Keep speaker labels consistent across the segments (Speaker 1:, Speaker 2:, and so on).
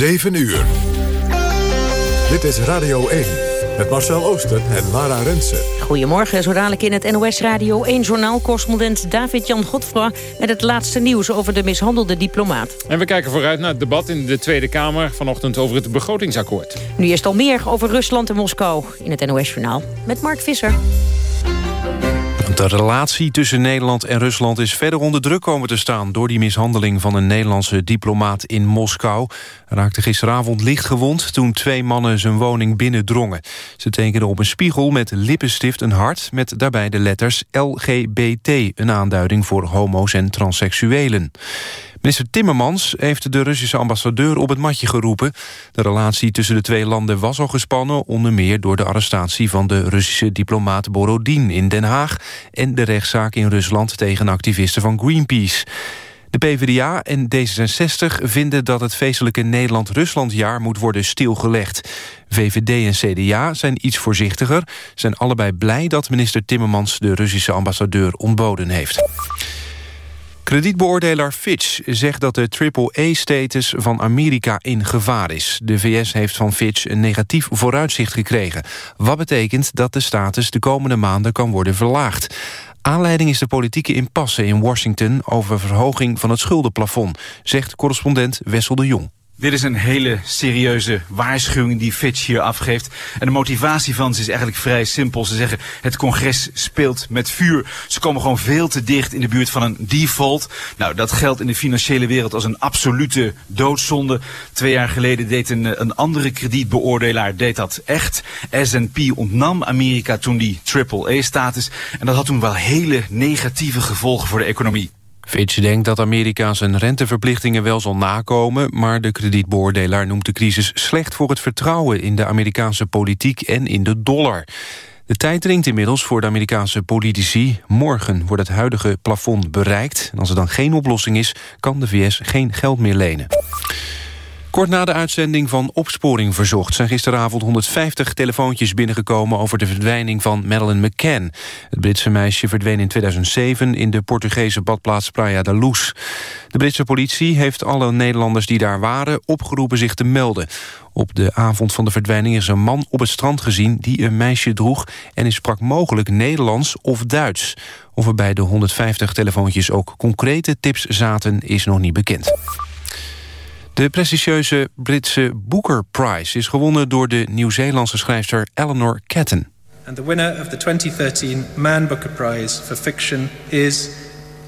Speaker 1: 7 uur. Dit is Radio 1 met Marcel Oosten en Lara Rensen.
Speaker 2: Goedemorgen, zo dadelijk in het NOS Radio 1-journaal... correspondent David-Jan Godfra met het laatste nieuws... over de mishandelde diplomaat.
Speaker 3: En we kijken vooruit naar het debat in de Tweede Kamer... vanochtend over het begrotingsakkoord.
Speaker 2: Nu is het al meer over Rusland en Moskou in het NOS-journaal. Met Mark Visser.
Speaker 4: De relatie tussen Nederland en Rusland is verder onder druk komen te staan... door die mishandeling van een Nederlandse diplomaat in Moskou. Hij raakte gisteravond licht gewond toen twee mannen zijn woning binnendrongen. Ze tekenden op een spiegel met lippenstift een hart... met daarbij de letters LGBT, een aanduiding voor homo's en transseksuelen. Minister Timmermans heeft de Russische ambassadeur op het matje geroepen. De relatie tussen de twee landen was al gespannen... onder meer door de arrestatie van de Russische diplomaat Borodin in Den Haag... en de rechtszaak in Rusland tegen activisten van Greenpeace. De PvdA en D66 vinden dat het feestelijke Nederland-Ruslandjaar moet worden stilgelegd. VVD en CDA zijn iets voorzichtiger. Zijn allebei blij dat minister Timmermans de Russische ambassadeur ontboden heeft. Kredietbeoordelaar Fitch zegt dat de triple-A-status van Amerika in gevaar is. De VS heeft van Fitch een negatief vooruitzicht gekregen. Wat betekent dat de status de komende maanden kan worden verlaagd. Aanleiding is de politieke impasse in Washington... over verhoging van het schuldenplafond, zegt correspondent Wessel de Jong.
Speaker 5: Dit is een hele serieuze waarschuwing die Fitch hier afgeeft. En de motivatie van ze is eigenlijk vrij simpel. Ze zeggen het congres speelt met vuur. Ze komen gewoon veel te dicht in de buurt van een default. Nou, dat geldt in de financiële wereld als een absolute doodzonde. Twee jaar geleden deed een, een andere kredietbeoordelaar deed dat echt. S&P ontnam Amerika toen die triple-A-status. En dat had toen wel hele negatieve gevolgen voor de economie.
Speaker 4: Fitch denkt dat Amerika zijn renteverplichtingen wel zal nakomen... maar de kredietbeoordelaar noemt de crisis slecht voor het vertrouwen... in de Amerikaanse politiek en in de dollar. De tijd dringt inmiddels voor de Amerikaanse politici. Morgen wordt het huidige plafond bereikt. En als er dan geen oplossing is, kan de VS geen geld meer lenen. Kort na de uitzending van Opsporing Verzocht... zijn gisteravond 150 telefoontjes binnengekomen... over de verdwijning van Madeleine McCann. Het Britse meisje verdween in 2007 in de Portugese badplaats Praia da Luz. De Britse politie heeft alle Nederlanders die daar waren... opgeroepen zich te melden. Op de avond van de verdwijning is een man op het strand gezien... die een meisje droeg en is sprak mogelijk Nederlands of Duits. Of er bij de 150 telefoontjes ook concrete tips zaten... is nog niet bekend. De prestigieuze Britse Booker Prize is gewonnen door de Nieuw-Zeelandse schrijfster Eleanor Catton.
Speaker 6: And the winner of the 2013 Man Booker Prize for Fiction is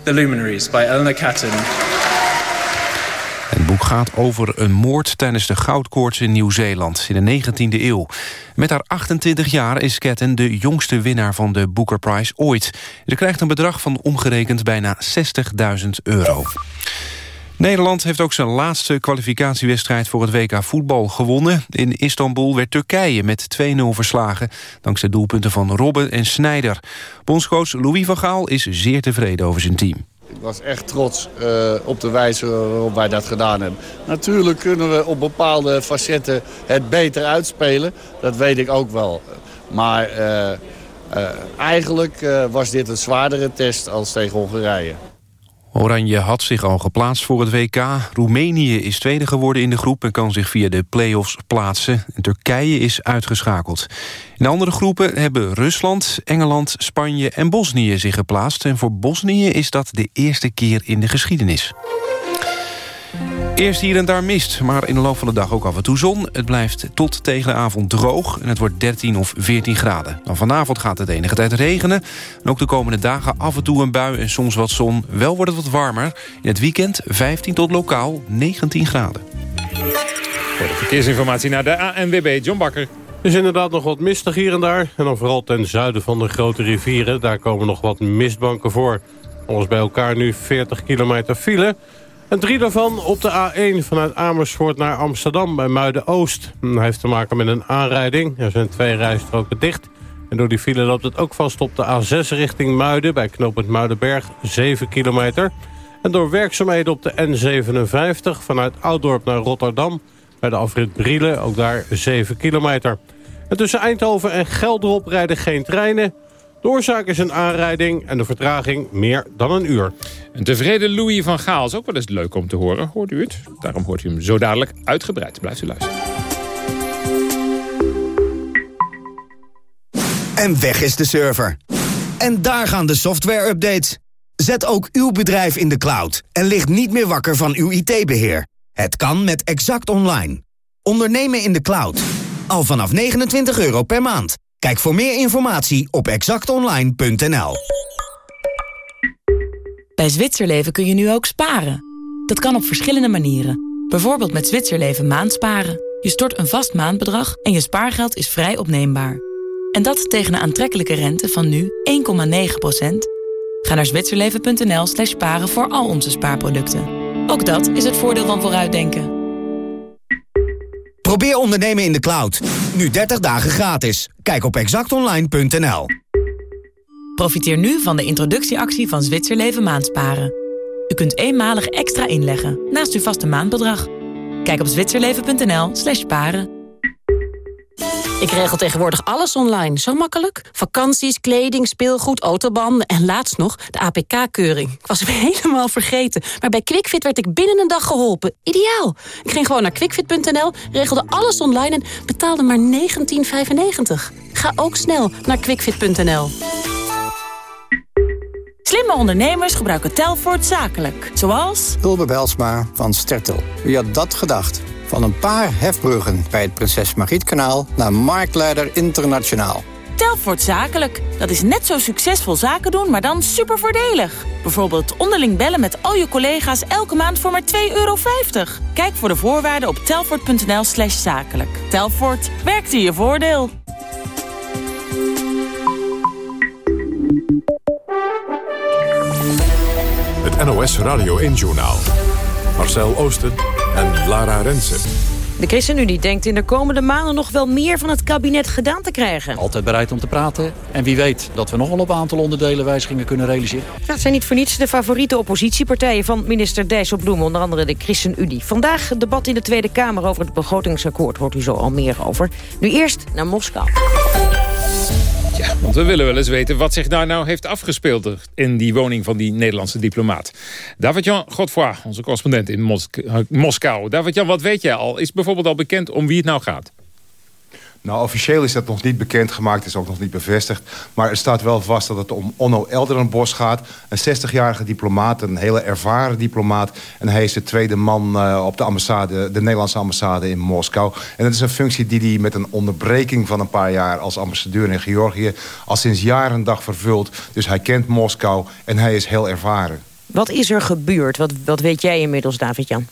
Speaker 6: The Luminaries by Eleanor Catton.
Speaker 4: Het boek gaat over een moord tijdens de goudkoorts in Nieuw-Zeeland in de 19e eeuw. Met haar 28 jaar is Catton de jongste winnaar van de Booker Prize ooit. Ze krijgt een bedrag van omgerekend bijna 60.000 euro. Nederland heeft ook zijn laatste kwalificatiewedstrijd voor het WK voetbal gewonnen. In Istanbul werd Turkije met 2-0 verslagen... dankzij doelpunten van Robben en Snijder. Bondscoach Louis van Gaal is zeer tevreden over zijn team.
Speaker 7: Ik was echt trots uh, op de wijze waarop wij dat gedaan hebben. Natuurlijk kunnen we op bepaalde facetten het beter uitspelen. Dat weet ik ook wel. Maar uh, uh, eigenlijk was dit een zwaardere test als tegen Hongarije.
Speaker 4: Oranje had zich al geplaatst voor het WK. Roemenië is tweede geworden in de groep... en kan zich via de play-offs plaatsen. En Turkije is uitgeschakeld. In de andere groepen hebben Rusland, Engeland, Spanje en Bosnië zich geplaatst. En voor Bosnië is dat de eerste keer in de geschiedenis. Eerst hier en daar mist, maar in de loop van de dag ook af en toe zon. Het blijft tot tegen de avond droog en het wordt 13 of 14 graden. Dan vanavond gaat het enige tijd regenen. En ook de komende dagen af en toe een bui en soms wat zon. Wel wordt het wat warmer. In het weekend 15 tot lokaal 19 graden.
Speaker 3: Voor de verkeersinformatie naar de ANWB, John Bakker.
Speaker 8: Er is inderdaad nog wat mistig hier en daar. En dan vooral ten zuiden van de grote rivieren. Daar komen nog wat mistbanken voor. Alles bij elkaar nu 40 kilometer file... En drie daarvan op de A1 vanuit Amersfoort naar Amsterdam bij Muiden-Oost. Dat heeft te maken met een aanrijding. Er zijn twee rijstroken dicht. En door die file loopt het ook vast op de A6 richting Muiden... bij knooppunt Muidenberg, 7 kilometer. En door werkzaamheden op de N57 vanuit Ouddorp naar Rotterdam... bij de afrit Brielen, ook daar 7 kilometer. En tussen Eindhoven en Gelderop rijden geen treinen... De oorzaak is een aanrijding en de vertraging meer dan een uur.
Speaker 3: Een tevreden Louis van Gaal is ook wel eens leuk om te horen. Hoort u het? Daarom hoort u hem zo dadelijk uitgebreid. Blijft u luisteren.
Speaker 9: En weg is de server. En daar gaan de software-updates. Zet ook uw bedrijf in de cloud en ligt niet meer wakker van uw IT-beheer. Het kan met Exact Online. Ondernemen in de cloud. Al vanaf 29 euro per maand. Kijk voor meer informatie op exactonline.nl.
Speaker 10: Bij Zwitserleven kun je nu ook sparen. Dat kan op verschillende manieren. Bijvoorbeeld met Zwitserleven maandsparen. Je stort een vast maandbedrag en je spaargeld is vrij opneembaar. En dat tegen een aantrekkelijke rente van nu 1,9%. Ga naar zwitserleven.nl slash sparen voor al onze spaarproducten. Ook dat is het voordeel van vooruitdenken.
Speaker 9: Probeer ondernemen in de cloud. Nu 30 dagen gratis. Kijk op exactonline.nl.
Speaker 10: Profiteer nu van de introductieactie van Zwitserleven Maandsparen. U kunt eenmalig extra inleggen naast uw vaste maandbedrag. Kijk op zwitserleven.nl slash sparen.
Speaker 11: Ik regel tegenwoordig alles online. Zo makkelijk. Vakanties, kleding, speelgoed, autobanden en laatst nog de APK-keuring. Ik was hem helemaal vergeten. Maar bij QuickFit werd ik binnen een dag geholpen. Ideaal. Ik ging gewoon naar quickfit.nl, regelde alles online en betaalde maar 19,95. Ga ook snel naar quickfit.nl.
Speaker 10: Slimme ondernemers gebruiken Telfort zakelijk. Zoals...
Speaker 12: Ulbe Belsma van Stertel. Wie had dat gedacht? Van een paar hefbruggen bij het Prinses Margrietkanaal naar Marktleider Internationaal.
Speaker 10: Telfort Zakelijk. Dat is net zo succesvol zaken doen, maar dan super voordelig. Bijvoorbeeld onderling bellen met al je collega's elke maand voor maar 2,50 euro. Kijk voor de voorwaarden op telfort.nl slash zakelijk. Telfort, werkt in je voordeel.
Speaker 1: Het NOS Radio 1-journaal. Marcel Oosten en Lara Rensen.
Speaker 2: De ChristenUnie denkt in de komende maanden nog wel meer van het kabinet gedaan te krijgen.
Speaker 13: Altijd bereid om te praten. En wie weet dat we nog wel op een aantal onderdelen wijzigingen kunnen realiseren.
Speaker 2: Het zijn niet voor niets de favoriete oppositiepartijen van minister Dijsselbloem. Onder andere de ChristenUnie. Vandaag het debat in de Tweede Kamer over het begrotingsakkoord. Hoort u zo al meer over. Nu eerst naar Moskou.
Speaker 3: Ja, want we willen wel eens weten wat zich daar nou heeft afgespeeld... in die woning van die Nederlandse diplomaat. David-Jan Godfroy, onze correspondent in Mosk Moskou. David-Jan, wat weet jij al? Is bijvoorbeeld al bekend om wie het nou gaat?
Speaker 14: Nou, officieel is dat nog niet bekendgemaakt, is ook nog niet bevestigd. Maar er staat wel vast dat het om Onno Elderenbos gaat. Een 60-jarige diplomaat, een hele ervaren diplomaat. En hij is de tweede man uh, op de ambassade, de Nederlandse ambassade in Moskou. En dat is een functie die hij met een onderbreking van een paar jaar... als ambassadeur in Georgië al sinds jaren en dag vervult. Dus hij kent Moskou en hij is heel ervaren.
Speaker 2: Wat is er gebeurd? Wat, wat weet jij inmiddels, David-Jan?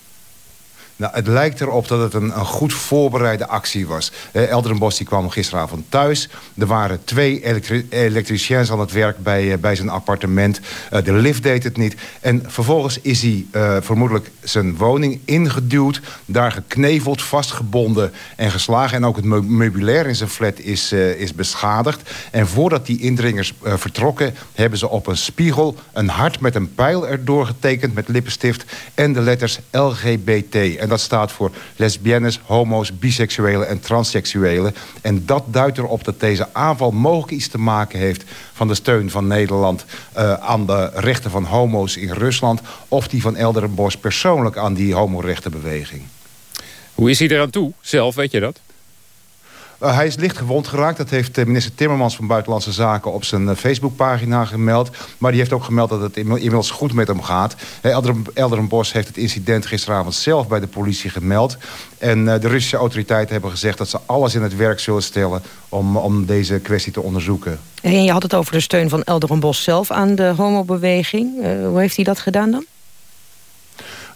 Speaker 14: Nou, het lijkt erop dat het een, een goed voorbereide actie was. Eh, Elderenbos die kwam gisteravond thuis. Er waren twee elektri elektriciens aan het werk bij, uh, bij zijn appartement. Uh, de lift deed het niet. En vervolgens is hij uh, vermoedelijk zijn woning ingeduwd. Daar gekneveld, vastgebonden en geslagen. En ook het meubilair in zijn flat is, is beschadigd. En voordat die indringers vertrokken... hebben ze op een spiegel een hart met een pijl erdoor getekend... met lippenstift en de letters LGBT. Dat staat voor lesbiennes, homo's, biseksuelen en transseksuelen. En dat duidt erop dat deze aanval mogelijk iets te maken heeft... van de steun van Nederland uh, aan de rechten van homo's in Rusland... of die van Elderenbos persoonlijk aan die homorechtenbeweging.
Speaker 3: Hoe is hij eraan toe? Zelf, weet je dat?
Speaker 14: Uh, hij is licht gewond geraakt. Dat heeft uh, minister Timmermans van Buitenlandse Zaken op zijn uh, Facebookpagina gemeld. Maar die heeft ook gemeld dat het inmiddels goed met hem gaat. Elderen, Elderenbos heeft het incident gisteravond zelf bij de politie gemeld. En de Russische autoriteiten hebben gezegd dat ze alles in het werk zullen stellen... om, om deze kwestie te onderzoeken.
Speaker 2: En je had het over de steun van Elderenbos zelf aan de homobeweging. hoe heeft hij dat gedaan dan?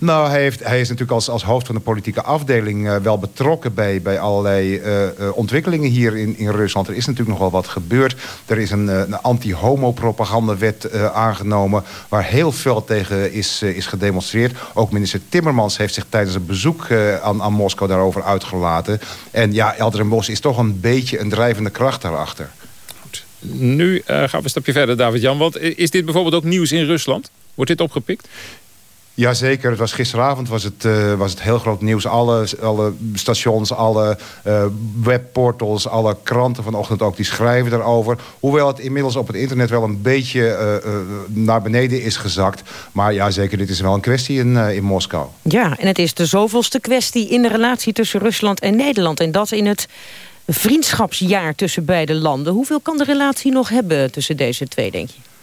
Speaker 14: Nou, hij, heeft, hij is natuurlijk als, als hoofd van de politieke afdeling uh, wel betrokken bij, bij allerlei uh, uh, ontwikkelingen hier in, in Rusland. Er is natuurlijk nogal wat gebeurd. Er is een, een anti-homo-propagandawet aangenomen waar heel veel tegen is, is gedemonstreerd. Ook minister Timmermans heeft zich tijdens een bezoek aan, aan Moskou daarover uitgelaten. En ja, Elderenbos is toch een beetje een drijvende kracht daarachter.
Speaker 3: Goed. Nu gaan we een stapje verder, David-Jan. Want is dit bijvoorbeeld ook nieuws in Rusland? Wordt dit opgepikt?
Speaker 14: Jazeker, het was gisteravond was het, uh, was het heel groot nieuws. Alle, alle stations, alle uh, webportals, alle kranten vanochtend ook, die schrijven daarover. Hoewel het inmiddels op het internet wel een beetje uh, naar beneden is gezakt. Maar ja, zeker, dit is wel een kwestie in, in Moskou.
Speaker 2: Ja, en het is de zoveelste kwestie in de relatie tussen Rusland en Nederland. En dat in het vriendschapsjaar tussen beide landen. Hoeveel kan de relatie nog hebben tussen deze twee, denk je?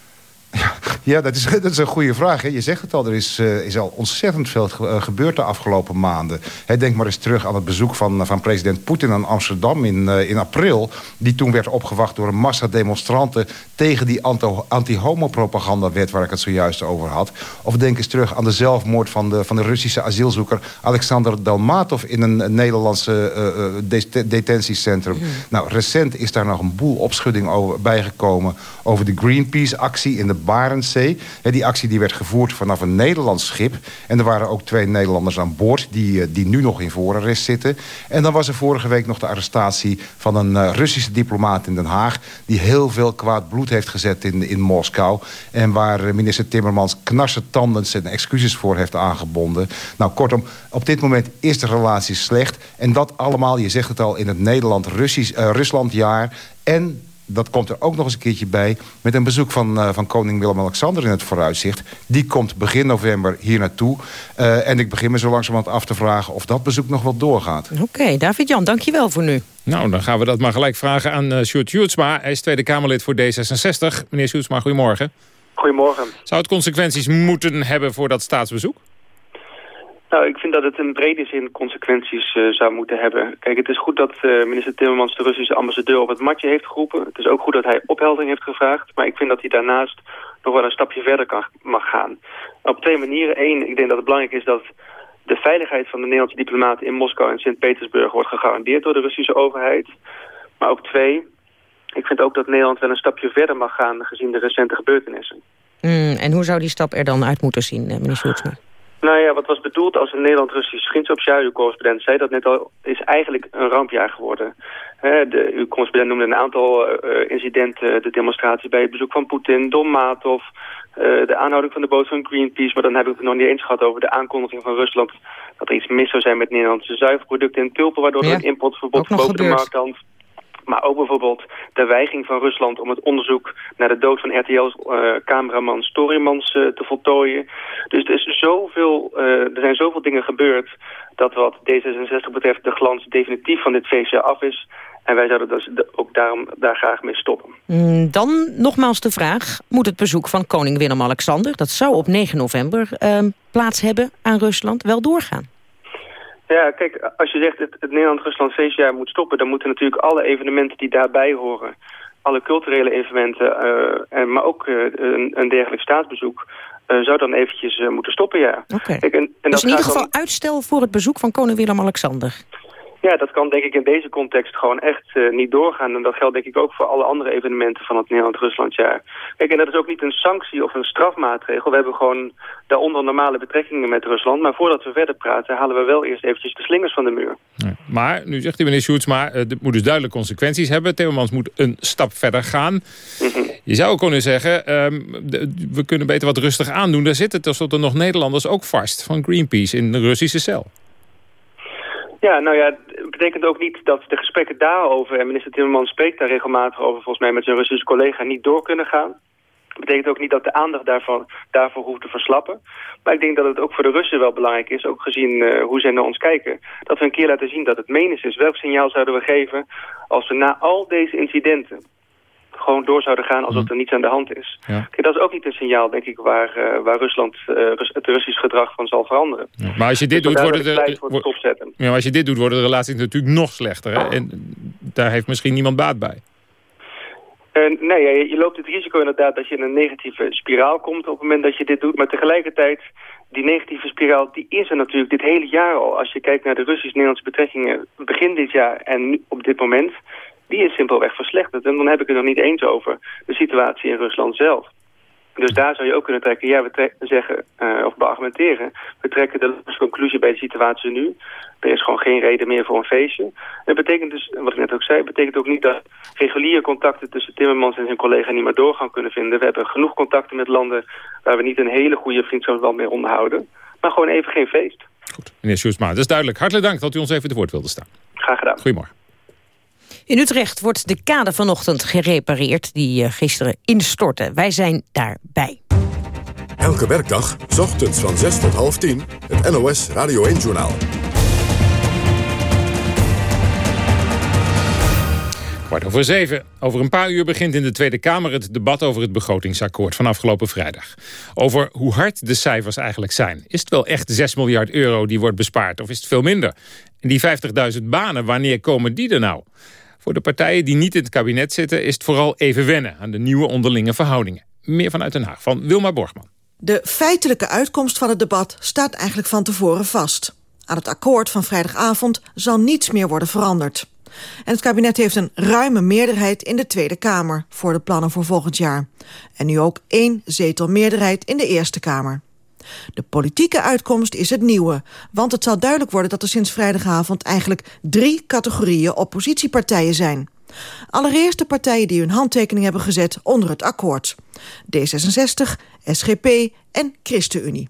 Speaker 14: Ja, dat is, dat is een goede vraag. Hè. Je zegt het al, er is, uh, is al ontzettend veel uh, gebeurd de afgelopen maanden. Hè, denk maar eens terug aan het bezoek van, van president Poetin aan Amsterdam in, uh, in april. Die toen werd opgewacht door een massa demonstranten... tegen die anti-homo-propagandawet waar ik het zojuist over had. Of denk eens terug aan de zelfmoord van de, van de Russische asielzoeker... Alexander Dalmatov in een Nederlandse de detentiecentrum. Mm. Nou, recent is daar nog een boel opschudding over, bijgekomen... over de Greenpeace-actie in de Barentszee. Die actie die werd gevoerd vanaf een Nederlands schip. En er waren ook twee Nederlanders aan boord die, eh, die nu nog in voorarrest zitten. En dan was er vorige week nog de arrestatie van een eh, Russische diplomaat in Den Haag... die heel veel kwaad bloed heeft gezet in, in Moskou. En waar eh, minister Timmermans knarsetandend zijn excuses voor heeft aangebonden. Nou, kortom, op dit moment is de relatie slecht. En dat allemaal, je zegt het al, in het Nederland-Ruslandjaar... en dat komt er ook nog eens een keertje bij... met een bezoek van, uh, van koning Willem-Alexander in het vooruitzicht. Die komt begin november hier naartoe. Uh, en ik begin me zo langzamerhand af te vragen... of dat bezoek nog wel doorgaat.
Speaker 2: Oké, okay, David-Jan, dankjewel voor nu.
Speaker 3: Nou, dan gaan we dat maar gelijk vragen aan uh, Sjoerd Sjoerdsma. Hij is Tweede Kamerlid voor D66. Meneer Sjoerdsma, goedemorgen.
Speaker 15: Goedemorgen.
Speaker 3: Zou het consequenties moeten hebben voor dat staatsbezoek?
Speaker 15: Nou, ik vind dat het in brede zin consequenties uh, zou moeten hebben. Kijk, het is goed dat uh, minister Timmermans de Russische ambassadeur op het matje heeft geroepen. Het is ook goed dat hij opheldering heeft gevraagd. Maar ik vind dat hij daarnaast nog wel een stapje verder kan, mag gaan. Op twee manieren. Eén, ik denk dat het belangrijk is dat de veiligheid van de Nederlandse diplomaten in Moskou en Sint-Petersburg wordt gegarandeerd door de Russische overheid. Maar ook twee, ik vind ook dat Nederland wel een stapje verder mag gaan gezien de recente gebeurtenissen.
Speaker 2: Mm, en hoe zou die stap er dan uit moeten zien, meneer Sjoerdsma?
Speaker 15: Nou ja, wat was bedoeld als een Nederland-Russisch vriendschapsjaar, correspondent zei dat net al, is eigenlijk een rampjaar geworden. de, uw correspondent noemde een aantal uh, incidenten, de demonstratie bij het bezoek van Poetin, Don Matov, uh, de aanhouding van de boot van Greenpeace, maar dan heb ik het nog niet eens gehad over de aankondiging van Rusland dat er iets mis zou zijn met Nederlandse zuivelproducten en tulpen, waardoor ja, er een importverbod boven de markt. Maar ook bijvoorbeeld de weiging van Rusland om het onderzoek naar de dood van RTL-cameraman Storymans uh, te voltooien. Dus er, is zoveel, uh, er zijn zoveel dingen gebeurd dat wat D66 betreft de glans definitief van dit feestje af is. En wij zouden dus ook daarom daar graag mee stoppen.
Speaker 2: Mm, dan nogmaals de vraag, moet het bezoek van koning Willem-Alexander... dat zou op 9 november ehm, plaats hebben aan Rusland, wel doorgaan?
Speaker 15: Ja, kijk, als je zegt dat het Nederland-Rusland feestjaar moet stoppen... dan moeten natuurlijk alle evenementen die daarbij horen... alle culturele evenementen, uh, en, maar ook uh, een, een, dergelijk staatsbezoek... Uh, zou dan eventjes moeten stoppen, ja.
Speaker 2: Oké. Okay. Dus in ieder geval uitstel voor het bezoek van koning Willem-Alexander.
Speaker 15: Ja, dat kan denk ik in deze context gewoon echt uh, niet doorgaan. En dat geldt denk ik ook voor alle andere evenementen van het Nederland-Ruslandjaar. Kijk, en dat is ook niet een sanctie of een strafmaatregel. We hebben gewoon daaronder normale betrekkingen met Rusland. Maar voordat we verder praten, halen we wel eerst eventjes de slingers van de muur.
Speaker 3: Ja, maar, nu zegt de meneer Schultz, maar uh, dit moet dus duidelijk consequenties hebben. Timmermans moet een stap verder gaan. Mm -hmm. Je zou ook kunnen zeggen, um, de, we kunnen beter wat rustig aandoen. Daar zitten tenslotte nog Nederlanders ook vast van Greenpeace in de Russische cel.
Speaker 15: Ja, nou ja, het betekent ook niet dat de gesprekken daarover... en minister Timmermans spreekt daar regelmatig over... volgens mij met zijn Russische collega niet door kunnen gaan. Het betekent ook niet dat de aandacht daarvan, daarvoor hoeft te verslappen. Maar ik denk dat het ook voor de Russen wel belangrijk is... ook gezien uh, hoe zij naar ons kijken... dat we een keer laten zien dat het menens is. Welk signaal zouden we geven als we na al deze incidenten gewoon door zouden gaan alsof er niets aan de hand is. Ja. Kijk, dat is ook niet een signaal, denk ik, waar, uh, waar Rusland uh, het Russisch gedrag van zal veranderen.
Speaker 3: Ja. Maar als je dit
Speaker 15: dus
Speaker 3: doet, worden
Speaker 15: de, wo
Speaker 3: ja, als je dit doet, worden de relaties natuurlijk nog slechter. Hè? En daar heeft misschien niemand baat bij.
Speaker 15: Uh, nee, je, je, loopt het risico inderdaad dat je in een negatieve spiraal komt op het moment dat je dit doet. Maar tegelijkertijd, die negatieve spiraal, die is er natuurlijk dit hele jaar al. Als je kijkt naar de Russisch-Nederlandse betrekkingen begin dit jaar en nu, op dit moment die is simpelweg verslechterd. En dan heb ik het nog niet eens over de situatie in Rusland zelf. Dus daar zou je ook kunnen trekken, ja, we zeggen, uh, of beargumenteren, we trekken de conclusie bij de situatie nu. Er is gewoon geen reden meer voor een feestje. Dat betekent dus, wat ik net ook zei, betekent ook niet dat reguliere contacten tussen Timmermans en zijn collega niet meer doorgaan kunnen vinden. We hebben genoeg contacten met landen waar we niet een hele goede vriendschapsband mee onderhouden. maar gewoon even geen feest.
Speaker 3: Meneer Sjoerdsma, dat is duidelijk. Hartelijk dank dat u ons even te woord wilde staan.
Speaker 15: Graag gedaan.
Speaker 3: Goedemorgen.
Speaker 2: In Utrecht wordt de kade vanochtend gerepareerd die uh, gisteren instortte. Wij zijn daarbij.
Speaker 1: Elke werkdag, s ochtends van 6 tot half 10, het NOS Radio 1-journaal.
Speaker 3: Kwart over zeven. Over een paar uur begint in de Tweede Kamer het debat over het begrotingsakkoord van afgelopen vrijdag. Over hoe hard de cijfers eigenlijk zijn. Is het wel echt 6 miljard euro die wordt bespaard of is het veel minder? En die 50.000 banen, wanneer komen die er nou? Voor de partijen die niet in het kabinet zitten is het vooral even wennen aan de nieuwe onderlinge verhoudingen. Meer vanuit Den Haag van Wilma Borgman.
Speaker 16: De feitelijke uitkomst van het debat staat eigenlijk van tevoren vast. Aan het akkoord van vrijdagavond zal niets meer worden veranderd. En het kabinet heeft een ruime meerderheid in de Tweede Kamer... voor de plannen voor volgend jaar. En nu ook één zetelmeerderheid in de Eerste Kamer. De politieke uitkomst is het nieuwe. Want het zal duidelijk worden dat er sinds vrijdagavond... eigenlijk drie categorieën oppositiepartijen zijn. Allereerst de partijen die hun handtekening hebben gezet onder het akkoord. D66, SGP en ChristenUnie.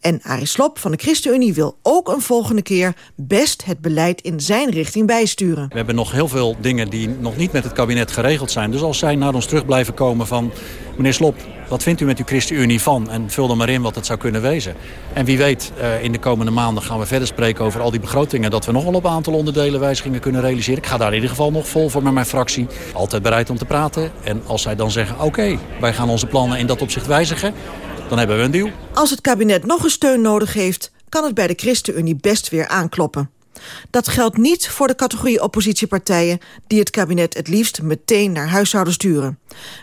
Speaker 16: En Arie Slob van de ChristenUnie wil ook een volgende keer best het beleid in zijn richting bijsturen.
Speaker 13: We hebben nog heel veel dingen die nog niet met het kabinet geregeld zijn. Dus als zij naar ons terug blijven komen van... meneer Slob, wat vindt u met uw ChristenUnie van? En vul er maar in wat het zou kunnen wezen. En wie weet, uh, in de komende maanden gaan we verder spreken over al die begrotingen... dat we nog wel op een aantal onderdelen wijzigingen kunnen realiseren. Ik ga daar in ieder geval nog vol voor met mijn fractie. Altijd bereid om te praten. En als zij dan zeggen, oké, wij gaan onze plannen in dat opzicht wijzigen dan hebben we een deal.
Speaker 16: Als het kabinet nog een steun nodig heeft... kan het bij de ChristenUnie best weer aankloppen. Dat geldt niet voor de categorie oppositiepartijen... die het kabinet het liefst meteen naar huis zouden sturen.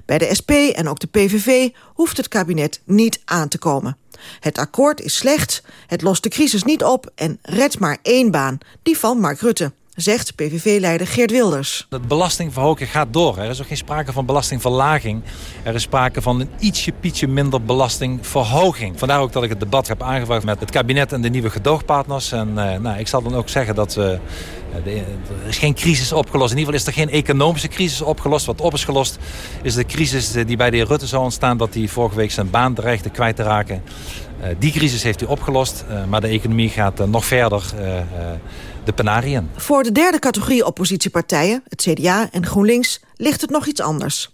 Speaker 16: Bij de SP en ook de PVV hoeft het kabinet niet aan te komen. Het akkoord is slecht, het lost de crisis niet op... en redt maar één baan, die van Mark Rutte zegt PVV-leider Geert Wilders.
Speaker 17: De belastingverhoging gaat door. Er is ook geen sprake van belastingverlaging. Er is sprake van een ietsje pietje minder belastingverhoging. Vandaar ook dat ik het debat heb aangevraagd met het kabinet en de nieuwe gedoogpartners. En uh, nou, ik zal dan ook zeggen dat... Uh, er is geen crisis opgelost. In ieder geval is er geen economische crisis opgelost. Wat op is gelost is de crisis die bij de heer Rutte zou ontstaan... dat hij vorige week zijn baan dreigde kwijt te raken. Uh, die crisis heeft hij opgelost. maar de economie gaat nog verder de penarien.
Speaker 16: Voor de derde categorie oppositiepartijen, het CDA en GroenLinks, ligt het nog iets anders.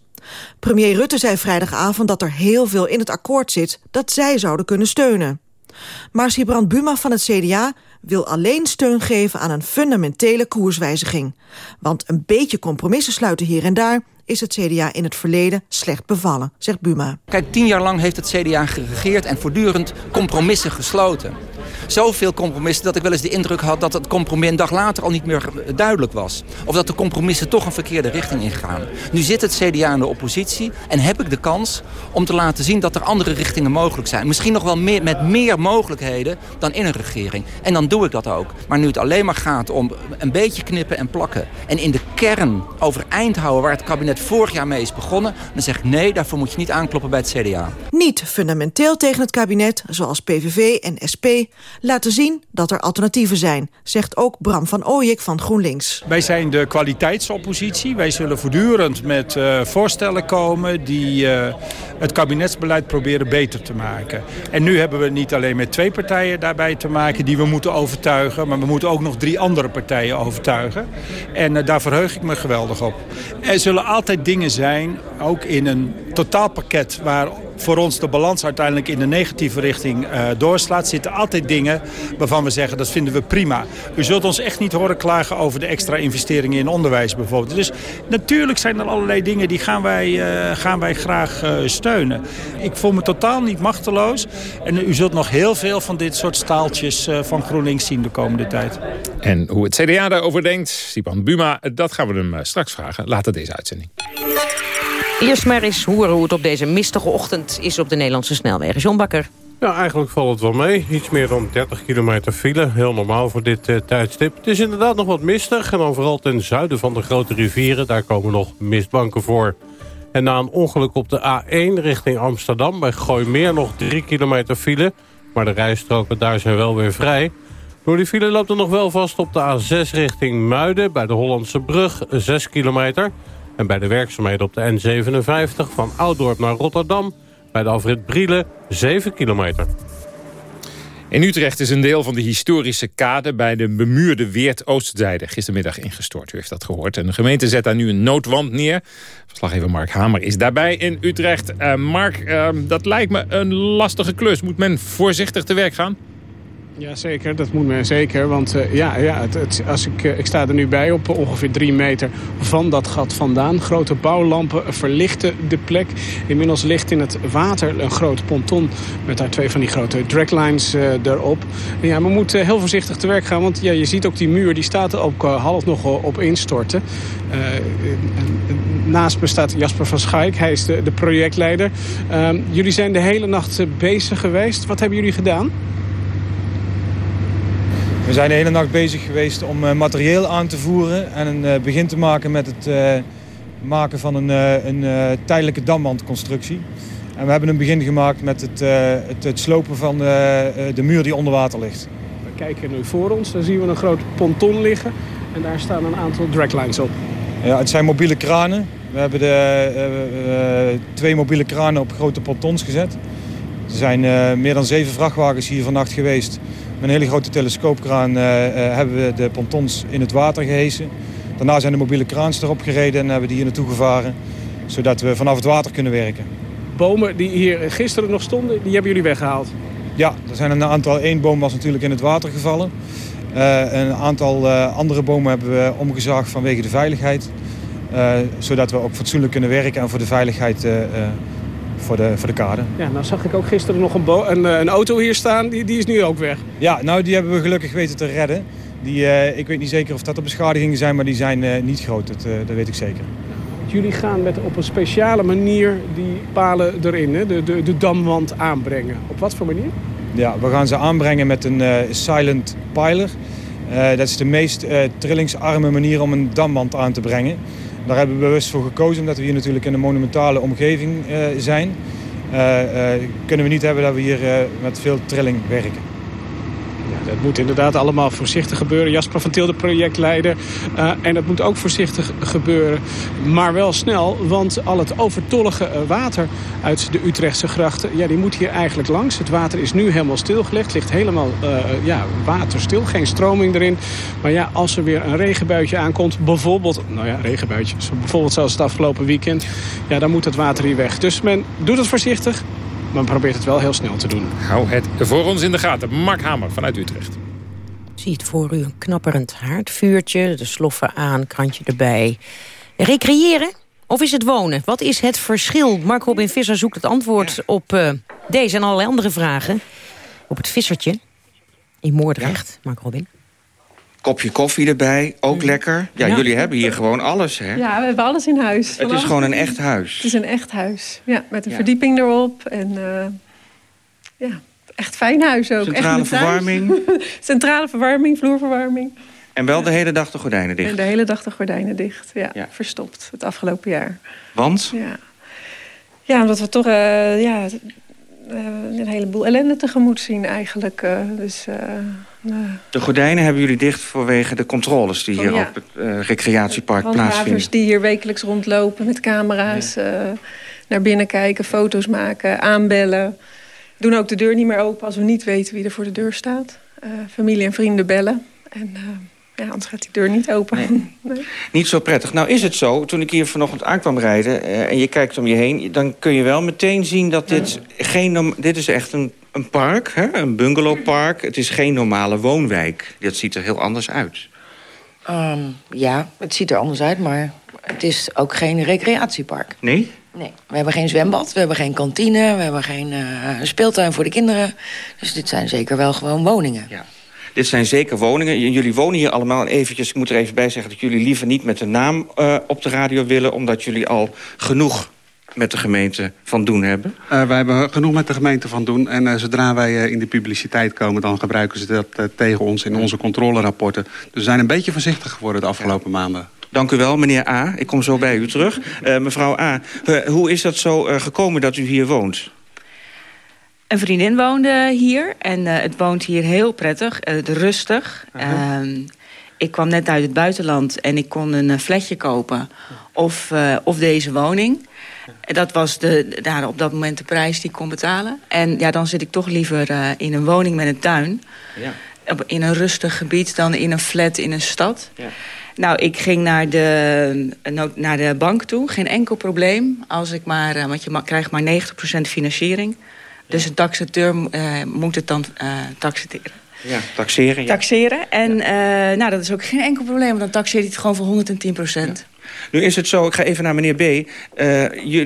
Speaker 16: Premier Rutte zei vrijdagavond dat er heel veel in het akkoord zit... dat zij zouden kunnen steunen. Maar Sibrand Buma van het CDA wil alleen steun geven aan een fundamentele koerswijziging. Want een beetje compromissen sluiten hier en daar is het CDA in het verleden slecht bevallen, zegt Buma.
Speaker 18: Kijk, tien jaar lang heeft het CDA geregeerd en voortdurend compromissen gesloten. Zoveel compromissen dat ik wel eens de indruk had dat het compromis een dag later al niet meer duidelijk was. Of dat de compromissen toch een verkeerde richting ingaan. Nu zit het CDA in de oppositie en heb ik de kans om te laten zien dat er andere richtingen mogelijk zijn. Misschien nog wel meer, met meer mogelijkheden dan in een regering. En dan doe ik dat ook. Maar nu het alleen maar gaat om een beetje knippen en plakken. En in de kern overeind houden waar het kabinet vorig jaar mee is begonnen. Dan zeg ik nee, daarvoor moet je niet aankloppen bij het CDA.
Speaker 16: Niet fundamenteel tegen het kabinet, zoals PVV en SP laten zien dat er alternatieven zijn, zegt ook Bram van Ooyek van GroenLinks.
Speaker 19: Wij zijn de kwaliteitsoppositie. Wij zullen voortdurend met uh, voorstellen komen die uh, het kabinetsbeleid proberen beter te maken. En nu hebben we niet alleen met twee partijen daarbij te maken die we moeten overtuigen, maar we moeten ook nog drie andere partijen overtuigen. En uh, daar verheug ik me geweldig op. Er zullen altijd dingen zijn, ook in een totaalpakket waar voor ons de balans uiteindelijk in de negatieve richting uh, doorslaat... zitten altijd dingen waarvan we zeggen dat vinden we prima. U zult ons echt niet horen klagen over de extra investeringen in onderwijs bijvoorbeeld. Dus natuurlijk zijn er allerlei dingen die gaan wij, uh, gaan wij graag uh, steunen. Ik voel me totaal niet machteloos. En u zult nog heel veel van dit soort staaltjes van GroenLinks zien de komende tijd.
Speaker 3: En hoe het CDA daarover denkt, Sipan Buma, dat gaan we hem straks vragen. Later deze uitzending.
Speaker 2: Eerst maar eens horen hoe het op deze mistige ochtend is op de Nederlandse snelwegen. John Bakker.
Speaker 8: Ja, eigenlijk valt het wel mee. Iets meer dan 30 kilometer file. Heel normaal voor dit uh, tijdstip. Het is inderdaad nog wat mistig. En dan vooral ten zuiden van de grote rivieren. Daar komen nog mistbanken voor. En na een ongeluk op de A1 richting Amsterdam... bij Gooimeer nog 3 kilometer file. Maar de rijstroken daar zijn wel weer vrij. Door die file loopt er nog wel vast op de A6 richting Muiden... bij de Hollandse Brug, 6 kilometer... En bij de werkzaamheden op de N57 van Ouddorp naar Rotterdam... bij de Alfred Brielen 7 kilometer.
Speaker 3: In Utrecht is een deel van de historische kade bij de bemuurde Weert Oostzijde gistermiddag ingestort. U heeft dat gehoord. En de gemeente zet daar nu een noodwand neer. Verslaggever Mark Hamer is daarbij in Utrecht. Uh, Mark, uh, dat lijkt me een lastige klus. Moet men voorzichtig te werk gaan?
Speaker 20: Ja, zeker. Dat moet men zeker. Want uh, ja, ja het, het, als ik, uh, ik sta er nu bij op ongeveer drie meter van dat gat vandaan. Grote bouwlampen verlichten de plek. Inmiddels ligt in het water een groot ponton met daar twee van die grote draglines uh, erop. Ja, we moeten heel voorzichtig te werk gaan. Want ja, je ziet ook die muur, die staat er ook half nog op instorten. naast me staat Jasper van Schaik. Hij is de, de projectleider. Ehm, jullie zijn de hele nacht bezig geweest. Wat hebben jullie gedaan?
Speaker 21: We zijn de hele nacht bezig geweest om uh, materieel aan te voeren en een uh, begin te maken met het uh, maken van een, een tijdelijke damwandconstructie. En we hebben een begin gemaakt met het, het, het slopen van de muur die onder water ligt.
Speaker 20: We kijken nu voor ons, daar zien we een groot ponton liggen en daar staan een aantal draglines op.
Speaker 21: Ja, het zijn mobiele kranen. We hebben de, twee mobiele kranen op grote pontons gezet. Er zijn meer dan zeven vrachtwagens hier vannacht geweest met een hele grote telescoopkraan uh, uh, hebben we de pontons in het water gehesen. Daarna zijn de mobiele kraans erop gereden en hebben die hier naartoe gevaren. Zodat we vanaf het water kunnen werken.
Speaker 20: Bomen die hier gisteren nog stonden, die hebben jullie weggehaald?
Speaker 21: Ja, er zijn een aantal. Eén boom was natuurlijk in het water gevallen. Uh, een aantal andere bomen hebben we omgezaagd vanwege de veiligheid. zodat we ook fatsoenlijk kunnen werken en voor de veiligheid voor de, voor de kade.
Speaker 20: Ja, nou zag ik ook gisteren nog een, een, eh, een, auto hier staan. Die, die is nu ook weg.
Speaker 21: Ja, nou die hebben we gelukkig weten te redden. Die, uh, ik weet niet zeker of dat de beschadigingen zijn, maar die zijn uh, niet groot. Dat, uh, dat weet ik zeker.
Speaker 20: Jullie gaan met, op een speciale manier die palen erin, hè? De, de, de damwand aanbrengen. Op wat voor manier?
Speaker 21: Ja, we gaan ze aanbrengen met een silent piler. dat is de meest trillingsarme manier om een damwand aan te brengen. Daar hebben we bewust voor gekozen, omdat we hier natuurlijk in een monumentale omgeving uh, zijn. Uh, uh, kunnen we niet hebben dat we hier met veel trilling werken.
Speaker 20: Dat moet inderdaad allemaal voorzichtig gebeuren. Jasper van Tilde, projectleider. Uh, en dat moet ook voorzichtig gebeuren. Maar wel snel, want al het overtollige water uit de Utrechtse grachten... Ja, die moet hier eigenlijk langs. Het water is nu helemaal stilgelegd. ligt helemaal uh, ja, waterstil, geen stroming erin. Maar ja, als er weer een regenbuitje aankomt... bijvoorbeeld, nou ja, regenbuitjes... bijvoorbeeld zoals het afgelopen weekend... ja, dan moet het water hier weg. Dus men doet het voorzichtig maar probeert het wel heel snel te doen.
Speaker 3: Hou het voor ons in de gaten. Mark Hamer vanuit Utrecht.
Speaker 2: Ziet voor u een knapperend haardvuurtje, de sloffen aan, krantje erbij. Recreëren of is het wonen? Wat is het verschil? Mark Robin Visser zoekt het antwoord op uh, deze en allerlei andere vragen. Op het vissertje in Moordrecht, ja. Mark Robin.
Speaker 22: Kopje koffie erbij, ook lekker. Ja, ja, jullie hebben hier gewoon alles, hè?
Speaker 23: Ja, we hebben alles in huis.
Speaker 22: Het is gewoon een echt huis.
Speaker 23: Het is een echt huis, ja. Met een ja. verdieping erop. En uh, ja, echt fijn huis ook.
Speaker 22: Centrale
Speaker 23: echt
Speaker 22: verwarming.
Speaker 23: Centrale verwarming, vloerverwarming.
Speaker 22: En wel de hele dag de gordijnen dicht?
Speaker 23: En de hele dag de gordijnen dicht, ja. Verstopt, het afgelopen jaar.
Speaker 22: Want?
Speaker 23: Ja, ja omdat we toch uh, ja, uh, een heleboel ellende tegemoet zien eigenlijk. Uh, dus, uh,
Speaker 22: de gordijnen hebben jullie dicht vanwege de controles die hier ja. op het recreatiepark plaatsvinden.
Speaker 23: Handhavers die hier wekelijks rondlopen met camera's. Ja. naar binnen kijken, foto's maken, aanbellen. Doen ook de deur niet meer open als we niet weten wie er voor de deur staat. familie en vrienden bellen. En ja, anders gaat die deur niet open.
Speaker 22: Nee. nee. Niet zo prettig. Nou is het zo, toen ik hier vanochtend aankwam rijden... En je kijkt om je heen... dan kun je wel meteen zien dat dit ja. geen... Dit is echt een, een park, hè? een bungalowpark. Het is geen normale woonwijk. Dat ziet er heel anders uit.
Speaker 24: Um, ja, het ziet er anders uit, maar het is ook geen recreatiepark.
Speaker 22: Nee?
Speaker 24: Nee, we hebben geen zwembad, we hebben geen kantine... we hebben geen uh, speeltuin voor de kinderen. Dus dit zijn zeker wel gewoon woningen.
Speaker 22: Ja. Dit zijn zeker woningen. Jullie wonen hier allemaal. En eventjes, ik moet er even bij zeggen dat jullie liever niet met de naam uh, op de radio willen... omdat jullie al genoeg met de gemeente van doen hebben?
Speaker 25: Uh, wij hebben genoeg met de gemeente van doen. En uh, zodra wij uh, in de publiciteit komen... dan gebruiken ze dat tegen ons in onze controlerapporten. Dus we zijn een beetje voorzichtig geworden de afgelopen ja. maanden.
Speaker 22: Dank u wel, meneer A. Ik kom zo bij u terug. mevrouw A, hoe is dat zo gekomen dat u hier woont?
Speaker 26: Een vriendin woonde hier en uh, het woont hier heel prettig, uh, rustig. Uh -huh. um,
Speaker 22: ik kwam net uit het buitenland en ik kon een flatje kopen of, of deze woning. Dat was de, daar op dat moment de prijs die ik kon betalen. En ja, dan zit ik toch liever in een woning met een tuin. Ja. In een rustig gebied dan in een flat in een stad. Ja. Nou, ik ging naar de, naar de bank toe. Geen enkel probleem. Als ik maar, want je krijgt maar 90% financiering. Dus een taxateur uh, moet het dan taxeren.
Speaker 23: Ja, taxeren. Ja.
Speaker 22: Taxeren. En nou, dat is ook geen enkel probleem, want dan taxeert hij het gewoon voor 110 procent.
Speaker 23: Nu is het zo, ik ga even naar meneer B.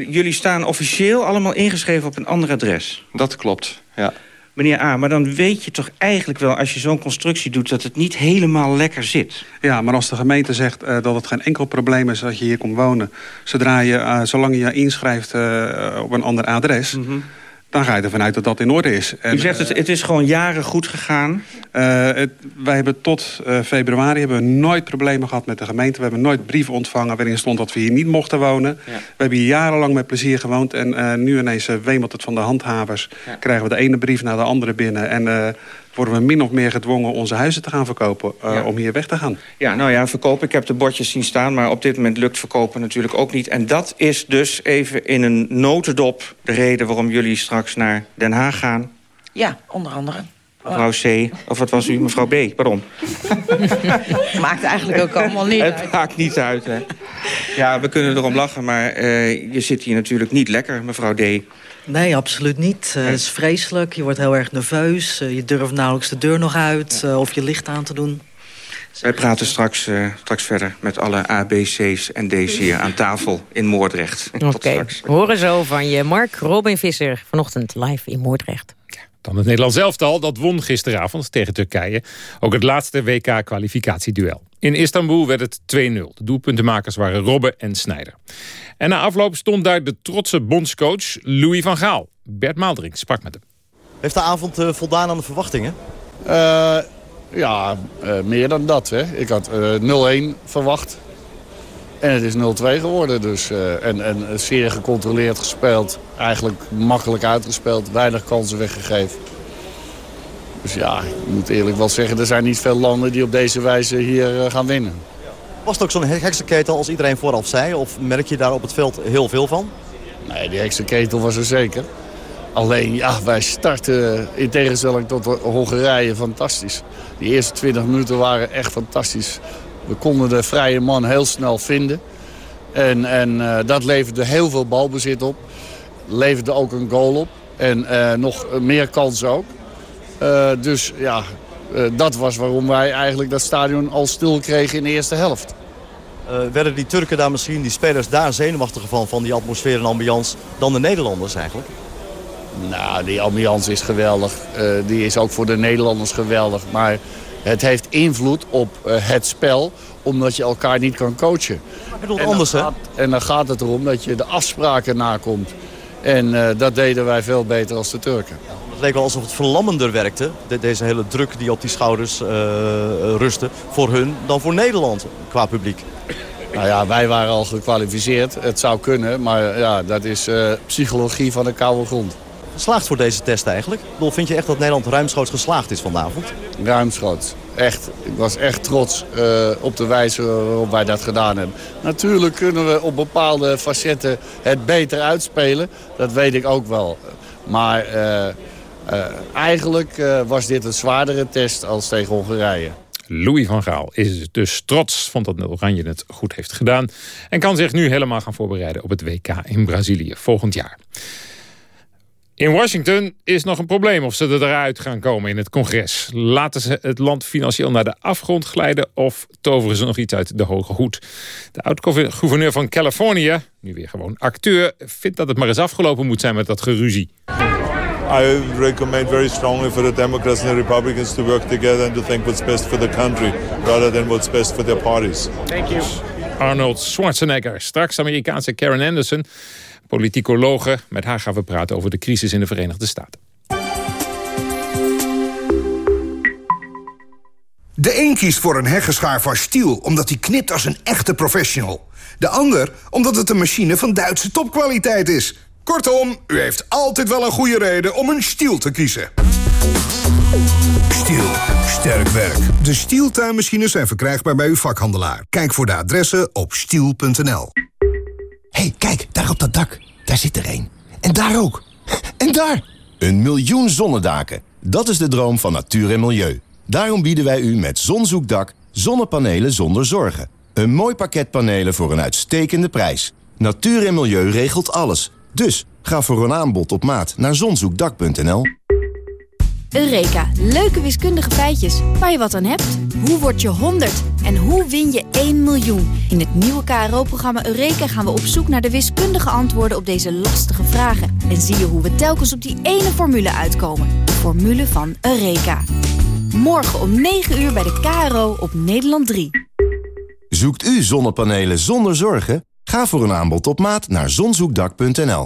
Speaker 23: jullie staan officieel allemaal ingeschreven op een ander adres.
Speaker 27: Dat klopt, ja.
Speaker 23: Meneer A, maar dan weet je toch eigenlijk wel... als je zo'n constructie doet, dat het niet helemaal lekker zit?
Speaker 28: Ja, maar als de gemeente zegt uh, dat het geen enkel probleem is... dat je hier komt wonen... Zodra je, uh, zolang je je inschrijft uh, op een ander adres... Mm -hmm dan ga je ervan uit dat dat in orde is.
Speaker 23: En, U zegt het, het is gewoon jaren goed gegaan?
Speaker 28: Uh, het, wij hebben tot uh, februari hebben we nooit problemen gehad met de gemeente. We hebben nooit brieven ontvangen waarin stond dat we hier niet mochten wonen. Ja. We hebben hier jarenlang met plezier gewoond. En uh, nu ineens wemelt het van de handhavers. Ja. Krijgen we de ene brief naar de andere binnen. En worden we min of meer gedwongen onze huizen te gaan verkopen... Uh, ja. om hier weg te gaan.
Speaker 23: Ja, nou ja, verkopen. Ik heb de bordjes zien staan, maar op dit moment lukt verkopen natuurlijk ook niet. En dat is dus even in een notendop de reden waarom jullie straks naar Den Haag gaan.
Speaker 22: Ja, onder andere.
Speaker 23: Mevrouw C, of wat was u? Mevrouw B, pardon.
Speaker 22: maakt eigenlijk ook allemaal niet
Speaker 23: Het uit. maakt niet uit, hè. Ja, we kunnen erom lachen, maar uh, je zit hier natuurlijk niet lekker, mevrouw D.
Speaker 29: Nee, absoluut niet. Uh, het is vreselijk. Je wordt heel erg nerveus. Uh, je durft nauwelijks de deur nog uit uh, of je licht aan te doen.
Speaker 23: Wij praten straks, straks verder met alle ABC's en D's hier aan tafel in Moordrecht.
Speaker 2: Oké, okay. horen zo van je. Mark Robin Visser, vanochtend live in Moordrecht.
Speaker 3: Dan het Nederlands elftal, dat won gisteravond tegen Turkije. Ook het laatste WK-kwalificatieduel. In Istanbul werd het 2-0. De doelpuntenmakers waren Robben en Snijder. En na afloop stond daar de trotse bondscoach Louis van Gaal. Bert Maaldering sprak met hem.
Speaker 30: Heeft de avond uh, voldaan aan de verwachtingen?
Speaker 31: Uh, ja, uh, meer dan dat. Hè. Ik had 0-1 verwacht. En het is 0-2 geworden. Dus, en, en zeer gecontroleerd gespeeld. Eigenlijk makkelijk uitgespeeld. Weinig kansen weggegeven. Dus ja, ik moet eerlijk wel zeggen... er zijn niet veel landen die op deze wijze hier gaan winnen.
Speaker 30: Was het ook zo'n heksenketel als iedereen vooraf zei? Of merk je daar op het veld heel veel van?
Speaker 31: Nee, die heksenketel was er zeker. Alleen, ja, wij starten in tegenstelling tot Hongarije fantastisch. Die eerste 20 minuten waren echt fantastisch. We konden de vrije man heel snel vinden. En, en uh, dat leverde heel veel balbezit op. Leverde ook een goal op. En uh, nog meer kansen ook. Uh, dus ja, dat was waarom wij eigenlijk dat stadion al stil kregen in de eerste helft.
Speaker 30: Werden die Turken daar misschien, die spelers daar zenuwachtiger van... van die atmosfeer en ambiance dan de Nederlanders eigenlijk?
Speaker 31: Nou, die ambiance is geweldig. Die is ook voor de Nederlanders geweldig. Maar het heeft invloed op het spel, omdat je elkaar niet kan coachen.
Speaker 30: Ik bedoel en anders,
Speaker 31: hè? En dan gaat het erom dat je de afspraken nakomt. En dat deden wij veel beter als de Turken
Speaker 30: leek wel alsof het verlammender werkte. deze hele druk die op die schouders uh, rustte. Voor hun dan voor Nederland qua publiek.
Speaker 31: Nou ja, wij waren al gekwalificeerd. Het zou kunnen, maar ja, dat is uh, psychologie van de koude grond.
Speaker 30: Geslaagd voor deze test eigenlijk? Bedoel, vind je echt dat Nederland ruimschoots geslaagd is vanavond?
Speaker 31: Ruimschoots. Echt. Ik was echt trots uh, op de wijze waarop wij dat gedaan hebben. Natuurlijk kunnen we op bepaalde facetten het beter uitspelen. Dat weet ik ook wel. Maar... Uh, uh, eigenlijk uh, was dit een zwaardere test als tegen Hongarije.
Speaker 3: Louis van Gaal is dus trots, vond dat Oranje het goed heeft gedaan... en kan zich nu helemaal gaan voorbereiden op het WK in Brazilië volgend jaar. In Washington is nog een probleem of ze er eruit gaan komen in het congres. Laten ze het land financieel naar de afgrond glijden... of toveren ze nog iets uit de hoge hoed? De oud-gouverneur van Californië, nu weer gewoon acteur... vindt dat het maar eens afgelopen moet zijn met dat geruzie.
Speaker 32: I recommend very strongly for the Democrats and the Republicans to work together and to think what's best for the country rather than what's best for their parties.
Speaker 3: Thank you. Arnold Schwarzenegger. Straks Amerikaanse Karen Anderson, politicologe. Met haar gaan we praten over de crisis in de Verenigde Staten.
Speaker 33: De een kiest voor een heggenschaar van Stiel omdat hij knipt als een echte professional. De ander omdat het een machine van Duitse topkwaliteit is. Kortom, u heeft altijd wel een goede reden om een stiel te kiezen. Stiel. Sterk werk. De Stiel tuinmachines zijn verkrijgbaar bij uw vakhandelaar. Kijk voor de adressen op stiel.nl.
Speaker 30: hey, kijk, daar op dat dak. Daar zit er een. En daar ook. En daar! Een miljoen zonnedaken. Dat is de droom van natuur en milieu. Daarom bieden wij u met Zonzoekdak zonnepanelen zonder zorgen. Een mooi pakket panelen voor een uitstekende prijs. Natuur en milieu regelt alles. Dus ga voor een aanbod op maat naar zonzoekdak.nl.
Speaker 34: Eureka, leuke wiskundige feitjes waar je wat aan hebt. Hoe word je 100 en hoe win je 1 miljoen? In het nieuwe KRO-programma Eureka gaan we op zoek naar de wiskundige antwoorden op deze lastige vragen. En zie je hoe we telkens op die ene formule uitkomen. De formule van Eureka. Morgen om 9 uur bij de KRO op Nederland 3.
Speaker 30: Zoekt u zonnepanelen zonder zorgen? Ga voor een aanbod op maat naar zonzoekdak.nl.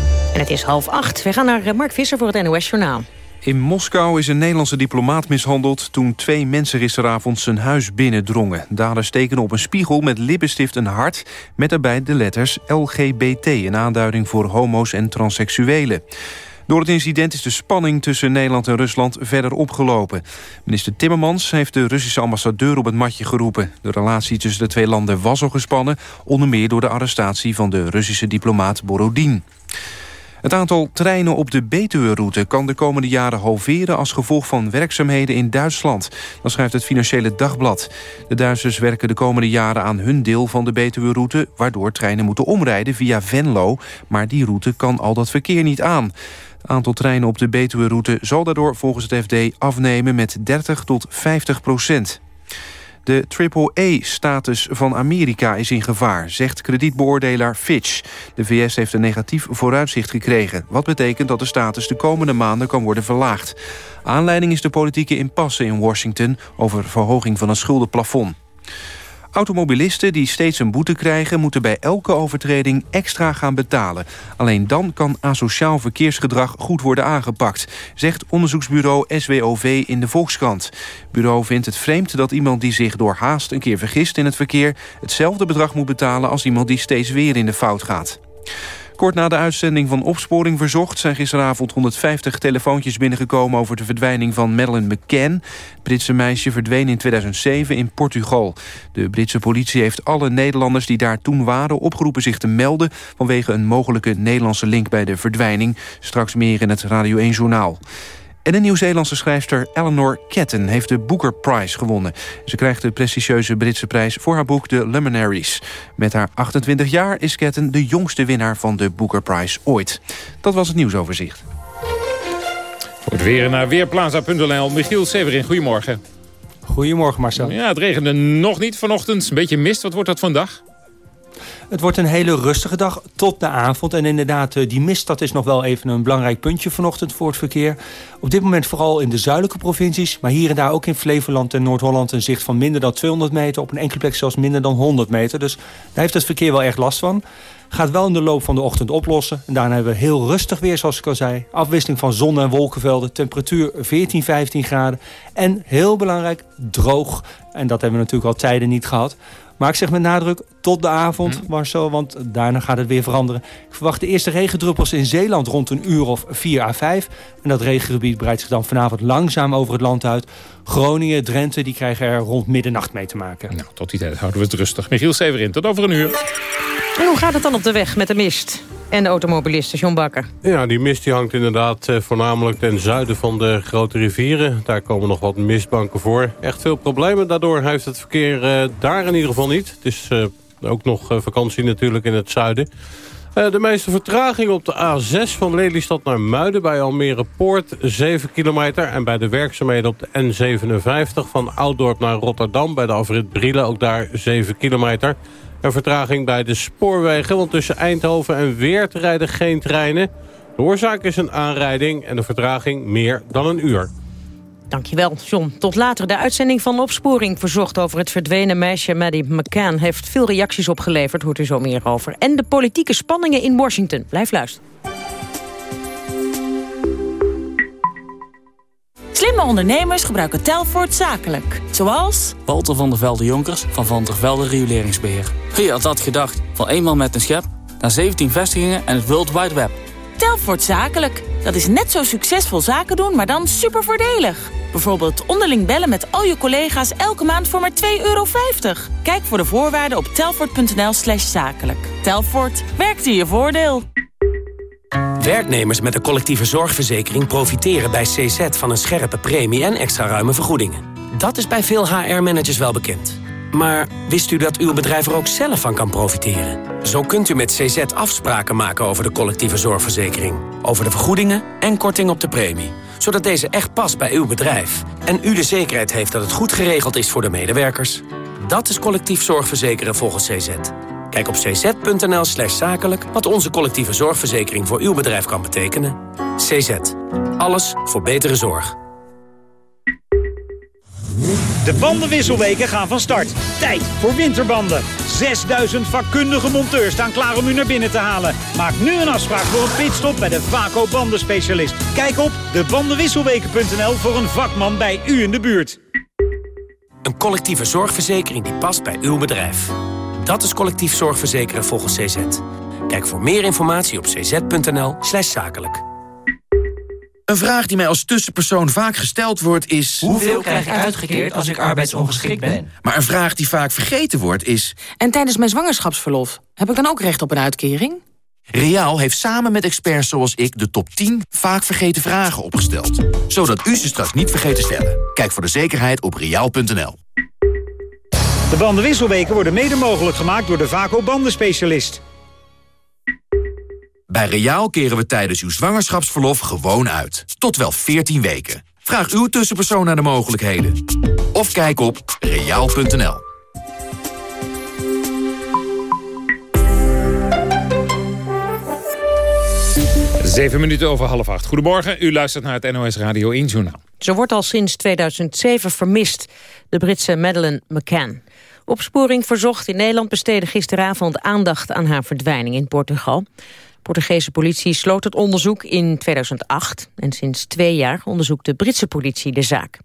Speaker 2: Het is half acht. We gaan naar eh, Mark Visser voor het NOS Journaal.
Speaker 4: In Moskou is een Nederlandse diplomaat mishandeld... toen twee mensen gisteravond zijn huis binnendrongen. Daders tekenen op een spiegel met lippenstift een hart... met daarbij de letters LGBT, een aanduiding voor homo's en transseksuelen. Door het incident is de spanning tussen Nederland en Rusland verder opgelopen. Minister Timmermans heeft de Russische ambassadeur op het matje geroepen. De relatie tussen de twee landen was al gespannen... onder meer door de arrestatie van de Russische diplomaat Borodin. Het aantal treinen op de Betuwe-route kan de komende jaren halveren... als gevolg van werkzaamheden in Duitsland. Dat schrijft het Financiële Dagblad. De Duitsers werken de komende jaren aan hun deel van de Betuwe-route... waardoor treinen moeten omrijden via Venlo. Maar die route kan al dat verkeer niet aan. Het aantal treinen op de Betuwe-route zal daardoor volgens het FD afnemen met 30 tot 50 procent. De AAA-status van Amerika is in gevaar, zegt kredietbeoordelaar Fitch. De VS heeft een negatief vooruitzicht gekregen. Wat betekent dat de status de komende maanden kan worden verlaagd. Aanleiding is de politieke impasse in Washington... over verhoging van een schuldenplafond. Automobilisten die steeds een boete krijgen... moeten bij elke overtreding extra gaan betalen. Alleen dan kan asociaal verkeersgedrag goed worden aangepakt... zegt onderzoeksbureau SWOV in de Volkskrant. Bureau vindt het vreemd dat iemand die zich door haast een keer vergist in het verkeer... hetzelfde bedrag moet betalen als iemand die steeds weer in de fout gaat. Kort na de uitzending van Opsporing Verzocht... zijn gisteravond 150 telefoontjes binnengekomen... over de verdwijning van Madeleine McCann. Het Britse meisje verdween in 2007 in Portugal. De Britse politie heeft alle Nederlanders die daar toen waren... opgeroepen zich te melden vanwege een mogelijke Nederlandse link bij de verdwijning. Straks meer in het Radio 1-journaal. En de Nieuw-Zeelandse schrijfster Eleanor Ketten heeft de Booker Prize gewonnen. Ze krijgt de prestigieuze Britse prijs voor haar boek The Luminaries. Met haar 28 jaar is Ketten de jongste winnaar van de Booker Prize ooit. Dat was het nieuwsoverzicht.
Speaker 3: Goed weer naar weerplaza.nl. Michiel Severin, goedemorgen.
Speaker 19: Goedemorgen Marcel.
Speaker 3: Ja, het regende nog niet vanochtend. Een beetje mist. Wat wordt dat vandaag?
Speaker 19: Het wordt een hele rustige dag tot de avond. En inderdaad, eh, die mist dat is nog wel even een belangrijk puntje vanochtend voor het verkeer. Op dit moment vooral in de zuidelijke provincies. Maar hier en daar ook in Flevoland en Noord-Holland een zicht van minder dan 200 meter. Op een enkele plek zelfs minder dan 100 meter. Dus daar heeft het verkeer wel echt last van. Gaat wel in de loop van de ochtend oplossen. En daarna hebben we heel rustig weer, zoals ik al zei. Afwisseling van zon- en wolkenvelden. Temperatuur 14, 15 graden. En heel belangrijk, droog. En dat hebben we natuurlijk al tijden niet gehad. Maar ik zeg met nadruk tot de avond,
Speaker 3: Mhm.
Speaker 19: Marcel, want daarna gaat het weer veranderen. Ik verwacht de eerste regendruppels in Zeeland rond een uur of 4 à 5. En dat regengebied breidt zich dan vanavond langzaam over het land uit. Groningen, Drenthe, die krijgen er rond middernacht mee te maken.
Speaker 3: Nou, tot die tijd houden we het rustig. Michiel Severin, tot over een uur.
Speaker 2: En hoe gaat het dan op de weg met de mist? En de automobilisten, John Bakker.
Speaker 8: Ja, die mist die hangt inderdaad eh, voornamelijk ten zuiden van de grote rivieren. Daar komen nog wat mistbanken voor. Echt veel problemen. Daardoor heeft het verkeer eh, daar in ieder geval niet. Het is eh, ook nog vakantie natuurlijk in het zuiden. De meeste vertraging op de A6 van Lelystad naar Muiden... bij Almere Poort, 7 kilometer. En bij de werkzaamheden op de N57 van Ouddorp naar Rotterdam... bij de afrit Brielen, ook daar 7 kilometer. Een vertraging bij de spoorwegen, want tussen Eindhoven en Weert rijden geen treinen. De oorzaak is een aanrijding en de vertraging meer dan een uur.
Speaker 2: Dankjewel, John. Tot later. De uitzending van Opsporing verzocht over het verdwenen meisje Maddie McCann... heeft veel reacties opgeleverd, hoort u zo meer over. En de politieke spanningen in Washington. Blijf luisteren.
Speaker 35: Slimme ondernemers gebruiken Telfort zakelijk. Zoals...
Speaker 36: Walter van der Velde Jonkers van Van der Velde Rioleringsbeheer. Wie had dat gedacht? Van eenmaal met een schep naar 17 vestigingen en het World Wide Web.
Speaker 35: Telfort zakelijk. Dat is net zo succesvol zaken doen, maar dan super voordelig. Bijvoorbeeld onderling bellen met al je collega's elke maand voor maar 2,50 euro. Kijk voor de voorwaarden op telfort.nl slash zakelijk. Telfort, werkt in je voordeel.
Speaker 37: Werknemers met een collectieve zorgverzekering profiteren bij CZ van een scherpe premie en extra ruime vergoedingen. Dat is bij veel HR-managers wel bekend. Maar wist u dat uw bedrijf er ook zelf van kan profiteren? Zo kunt u met CZ afspraken maken over de collectieve zorgverzekering. Over de vergoedingen en korting op de premie. Zodat deze echt past bij uw bedrijf. En u de zekerheid heeft dat het goed geregeld is voor de medewerkers. Dat is collectief zorgverzekeren volgens CZ. Kijk op cz.nl slash zakelijk wat onze collectieve zorgverzekering voor uw bedrijf kan betekenen. CZ. Alles voor betere zorg.
Speaker 38: De bandenwisselweken gaan van start. Tijd voor winterbanden. 6000 vakkundige monteurs staan klaar om u naar binnen te halen. Maak nu een afspraak voor een pitstop bij de Vaco bandenspecialist. Kijk op debandenwisselweken.nl voor een vakman bij u in de buurt.
Speaker 37: Een collectieve zorgverzekering die past bij uw bedrijf. Dat is collectief zorgverzekeren volgens CZ. Kijk voor meer informatie op cz.nl slash zakelijk.
Speaker 39: Een vraag die mij als tussenpersoon vaak gesteld wordt is...
Speaker 40: Hoeveel krijg ik uitgekeerd als ik arbeidsongeschikt ben?
Speaker 39: Maar een vraag die vaak vergeten wordt is...
Speaker 40: En tijdens mijn zwangerschapsverlof, heb ik dan ook recht op een uitkering?
Speaker 39: Reaal heeft samen met experts zoals ik de top 10 vaak vergeten vragen opgesteld. Zodat u ze straks niet vergeet te stellen. Kijk voor de zekerheid op reaal.nl.
Speaker 38: De bandenwisselweken worden mede mogelijk gemaakt door de Vaco bandenspecialist.
Speaker 39: Bij Reaal keren we tijdens uw zwangerschapsverlof gewoon uit. Tot wel 14 weken. Vraag uw tussenpersoon naar de mogelijkheden. Of kijk op reaal.nl.
Speaker 3: Zeven minuten over half acht. Goedemorgen, u luistert naar het NOS Radio 1 Journaal.
Speaker 2: Ze wordt al sinds 2007 vermist, de Britse Madeleine McCann. Opsporing Verzocht in Nederland besteedde gisteravond aandacht aan haar verdwijning in Portugal. Portugese politie sloot het onderzoek in 2008 en sinds twee jaar onderzoekt de Britse politie de zaak.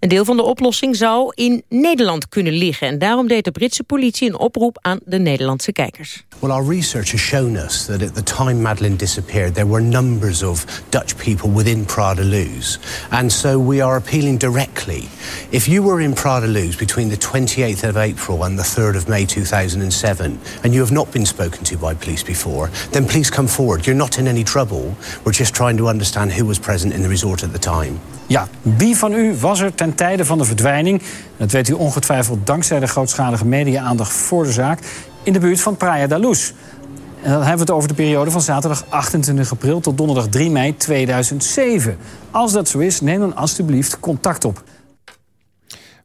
Speaker 2: Een deel van de oplossing zou in Nederland kunnen liggen. En daarom deed de Britse politie een oproep aan de Nederlandse kijkers.
Speaker 41: Well, our research has shown us that at the time Madeleine disappeared, there were numbers of Dutch people within Prada Luz. And so we are appealing directly. If you were in Prada Luz between the 28th of April and the 3rd of May 2007, and you have not been spoken to by police before, then please come forward. You're not in any trouble. We're just trying to understand who was present in the resort at the time.
Speaker 42: Ja, wie van u was er ten tijde van de verdwijning... dat weet u ongetwijfeld dankzij de grootschalige media-aandacht voor de zaak... in de buurt van Praia da Luz. En dan hebben we het over de periode van zaterdag 28 april... tot donderdag 3 mei 2007. Als dat zo is, neem dan alstublieft contact op.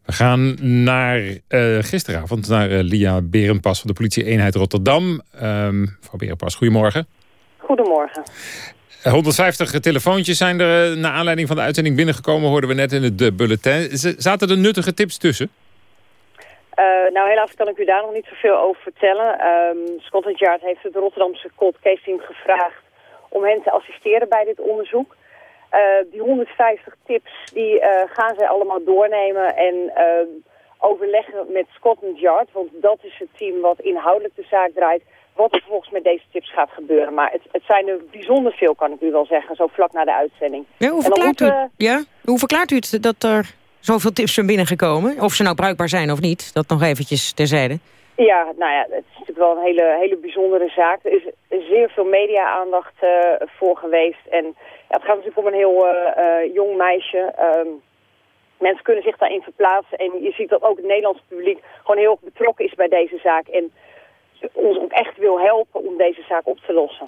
Speaker 3: We gaan naar uh, gisteravond naar uh, Lia Berenpas van de politie-eenheid Rotterdam. Um, mevrouw Berenpas, goedemorgen.
Speaker 43: Goedemorgen.
Speaker 3: 150 telefoontjes zijn er uh, naar aanleiding van de uitzending binnengekomen... hoorden we net in het bulletin. Z zaten er nuttige tips tussen?
Speaker 43: nou, helaas kan ik u daar nog niet zoveel over vertellen. Um, Scotland Yard heeft het Rotterdamse cold case team gevraagd... om hen te assisteren bij dit onderzoek. Die 150 tips die, gaan zij allemaal doornemen en uh, overleggen met Scotland Yard. Want dat is het team wat inhoudelijk de zaak draait. Wat er vervolgens met deze tips gaat gebeuren. Maar het, het zijn er bijzonder veel, kan ik u wel zeggen, zo vlak na de uitzending.
Speaker 2: Ja, hoe, verklaart u, ja? hoe verklaart u het dat er zoveel tips zijn binnengekomen? Of ze nou bruikbaar zijn of niet, dat nog eventjes terzijde.
Speaker 43: Ja, nou ja, het is natuurlijk wel een hele, hele bijzondere zaak. Er is zeer veel media-aandacht uh, voor geweest. En ja, het gaat natuurlijk om een heel uh, uh, jong meisje. Um, mensen kunnen zich daarin verplaatsen. En je ziet dat ook het Nederlandse publiek gewoon heel betrokken is bij deze zaak. En ons ook echt wil helpen om deze zaak op te lossen.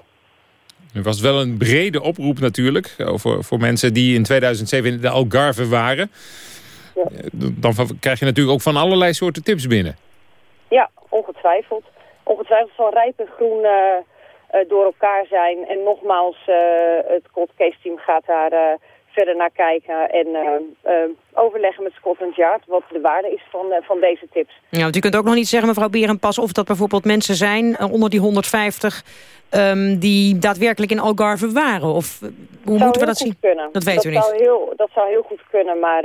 Speaker 3: Er was wel een brede oproep natuurlijk voor, voor mensen die in 2007 in de Algarve waren. Ja. Dan krijg je natuurlijk ook van allerlei soorten tips binnen.
Speaker 43: Ja, ongetwijfeld. Ongetwijfeld zal rijp en groen uh, uh, door elkaar zijn. En nogmaals, uh, het cold case team gaat daar verder naar kijken en overleggen met Scotland Yard wat de waarde is van, van deze tips.
Speaker 2: Ja, want u kunt ook nog niet zeggen, mevrouw Berenpas, of dat bijvoorbeeld mensen zijn onder die 150 um, die daadwerkelijk in Algarve waren. Of hoe moeten we dat zien?
Speaker 43: Kunnen.
Speaker 2: Dat weet
Speaker 43: u
Speaker 2: niet.
Speaker 43: Zou heel, dat zou heel goed kunnen, maar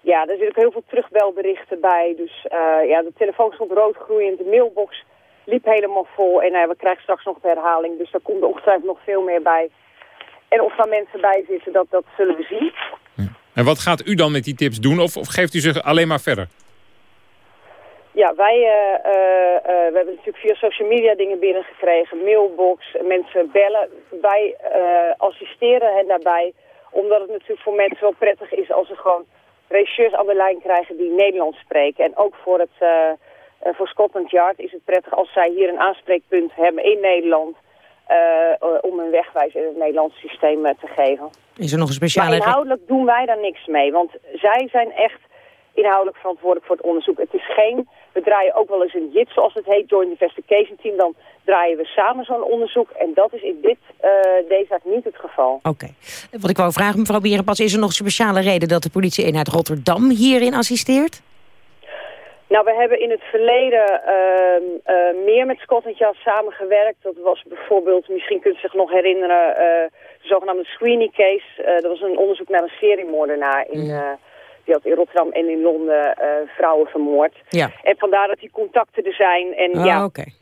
Speaker 43: ja, er zitten ook heel veel terugbelberichten bij. Dus ja, de telefoon stond rood groeiend, de mailbox liep helemaal vol. En uh, we krijgen straks nog de herhaling, dus daar komt er ongetwijfeld nog veel meer bij. En of daar mensen bij zitten, dat, dat zullen we zien.
Speaker 3: En wat gaat u dan met die tips doen? Of, of geeft u ze alleen maar verder?
Speaker 43: Ja, wij uh, uh, we hebben natuurlijk via social media dingen binnengekregen. Mailbox, mensen bellen. Wij assisteren hen daarbij. Omdat het natuurlijk voor mensen wel prettig is als ze gewoon regisseurs aan de lijn krijgen die Nederlands spreken. En ook voor het eh, voor Scotland Yard is het prettig als zij hier een aanspreekpunt hebben in Nederland... Uh, om een wegwijzer in het Nederlandse systeem te geven.
Speaker 2: Is er nog een speciale...
Speaker 43: Maar inhoudelijk doen wij daar niks mee. Want zij zijn echt inhoudelijk verantwoordelijk voor het onderzoek. Het is geen... We draaien ook wel eens een JIT, zoals het heet, Joint Investigation Team. Dan draaien we samen zo'n onderzoek. En dat is in dit, uh, deze zaak niet het geval.
Speaker 2: Oké. Wat ik wou vragen, mevrouw Berenpas, is er nog een speciale reden dat de politie-eenheid Rotterdam hierin assisteert?
Speaker 43: Nou, we hebben in het verleden uh, uh, meer met Scotland Yard samengewerkt. Dat was bijvoorbeeld, misschien kunt u zich nog herinneren, uh, de zogenaamde Sweeney case. dat was een onderzoek naar een seriemoordenaar in, die had in Rotterdam en in Londen vrouwen vermoord.
Speaker 2: Ja.
Speaker 43: En vandaar dat die contacten er zijn. En
Speaker 2: oh,
Speaker 43: ja,
Speaker 2: okay.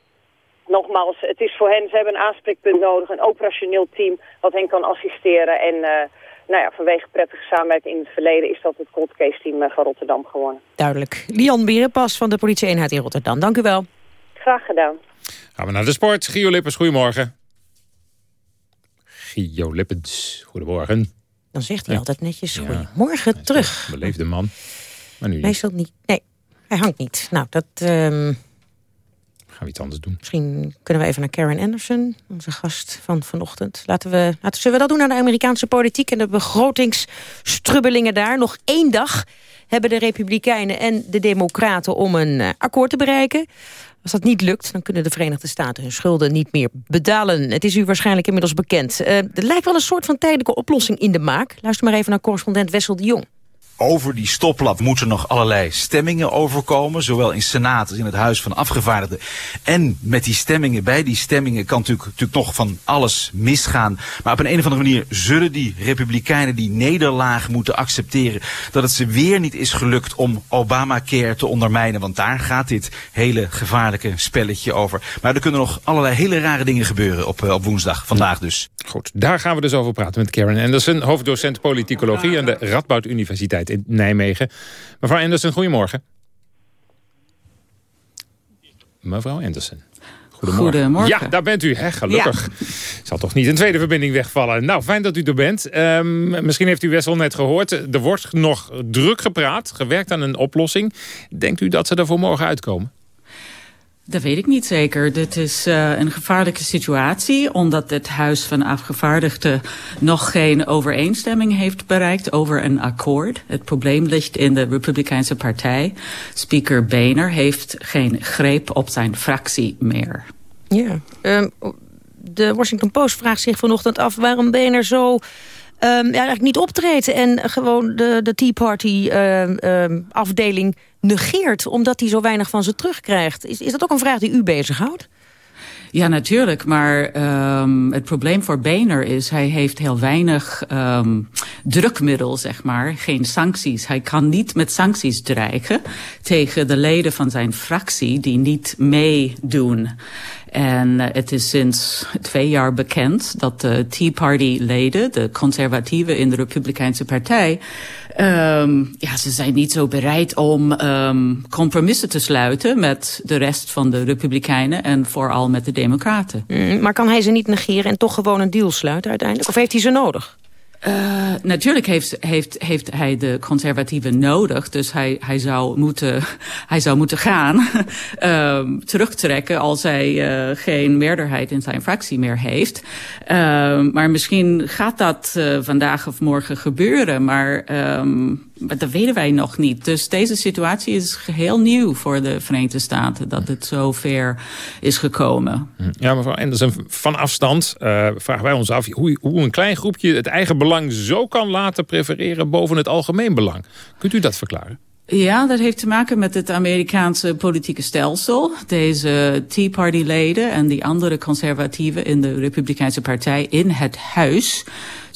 Speaker 43: nogmaals, het is voor hen, ze hebben een aanspreekpunt nodig, een operationeel team wat hen kan assisteren. En nou ja, vanwege prettige samenwerking in het verleden is dat het cold case team eh, van Rotterdam gewonnen.
Speaker 2: Duidelijk. Lian Berenpas van de politie-eenheid in Rotterdam. Dank u wel.
Speaker 43: Graag gedaan.
Speaker 3: Gaan we naar de sport. Gio Lippens, goedemorgen. Gio Lippens, goedemorgen.
Speaker 2: Dan zegt hij altijd netjes goedemorgen terug.
Speaker 3: Beleefde man. Maar nu
Speaker 2: Meestal niet. Nee, hij hangt niet. Nou, dat... Um...
Speaker 3: Iets anders doen.
Speaker 2: Misschien kunnen we even naar Karen Anderson, onze gast van vanochtend. Laten we, laten, zullen we dat doen naar de Amerikaanse politiek en de begrotingsstrubbelingen daar? Nog één dag hebben de Republikeinen en de Democraten om een uh, akkoord te bereiken. Als dat niet lukt, dan kunnen de Verenigde Staten hun schulden niet meer betalen. Het is u waarschijnlijk inmiddels bekend. Uh, er lijkt wel een soort van tijdelijke oplossing in de maak. Luister maar even naar correspondent Wessel de Jong.
Speaker 44: Over die stoplap moeten nog allerlei stemmingen overkomen. Zowel in Senaat als in het Huis van Afgevaardigden. En met die stemmingen, bij die stemmingen kan natuurlijk, natuurlijk nog van alles misgaan. Maar op een, een of andere manier zullen die republikeinen die nederlaag moeten accepteren. Dat het ze weer niet is gelukt om Obamacare te ondermijnen. Want daar gaat dit hele gevaarlijke spelletje over. Maar er kunnen nog allerlei hele rare dingen gebeuren op, op woensdag. Vandaag dus.
Speaker 3: Goed, daar gaan we dus over praten met Karen Anderson. Hoofddocent politicologie aan de Radboud Universiteit in Nijmegen. Mevrouw Anderson, goedemorgen. Mevrouw Anderson. Goedemorgen.
Speaker 40: Goedemorgen.
Speaker 3: Ja, daar bent u, hè? gelukkig. Ja. Zal toch niet een tweede verbinding wegvallen. Nou, fijn dat u er bent. Um, misschien heeft u Wessel net gehoord. Er wordt nog druk gepraat, gewerkt aan een oplossing. Denkt u dat ze er voor morgen uitkomen?
Speaker 40: Dat weet ik niet zeker. Dit is uh, een gevaarlijke situatie, omdat het Huis van Afgevaardigden nog geen overeenstemming heeft bereikt over een akkoord. Het probleem ligt in de Republikeinse Partij. Speaker Boehner heeft geen greep op zijn fractie meer.
Speaker 2: Ja, um, de Washington Post vraagt zich vanochtend af waarom Boehner zo um, ja, eigenlijk niet optreedt en gewoon de, de Tea Party um, afdeling negeert... omdat hij zo weinig van ze terugkrijgt. Is, is dat ook een vraag die u bezighoudt?
Speaker 40: Ja, natuurlijk. Maar um, het probleem voor Boehner is... hij heeft heel weinig um, drukmiddel, zeg maar. Geen sancties. Hij kan niet met sancties dreigen... tegen de leden van zijn fractie die niet meedoen. En uh, het is sinds twee jaar bekend dat de Tea Party-leden... de conservatieven in de Republikeinse Partij... Um, ja, ze zijn niet zo bereid om um, compromissen te sluiten met de rest van de Republikeinen en vooral met de Democraten.
Speaker 2: Mm, maar kan hij ze niet negeren en toch gewoon een deal sluiten uiteindelijk? Of heeft hij ze nodig?
Speaker 40: Uh, natuurlijk heeft, heeft, heeft hij de conservatieven nodig. Dus hij, hij, zou, moeten, hij zou moeten gaan, uh, terugtrekken als hij uh, geen meerderheid in zijn fractie meer heeft. maar misschien gaat dat vandaag of morgen gebeuren. Maar um, maar dat weten wij nog niet. Dus deze situatie is geheel nieuw voor de Verenigde Staten. Dat het zo ver is gekomen.
Speaker 3: Ja, mevrouw Anderson, van afstand uh, vragen wij ons af... Hoe, hoe een klein groepje het eigen belang zo kan laten prefereren... boven het algemeen belang. Kunt u dat verklaren?
Speaker 40: Ja, dat heeft te maken met het Amerikaanse politieke stelsel. Deze Tea Party leden en die andere conservatieven in de Republikeinse partij in het huis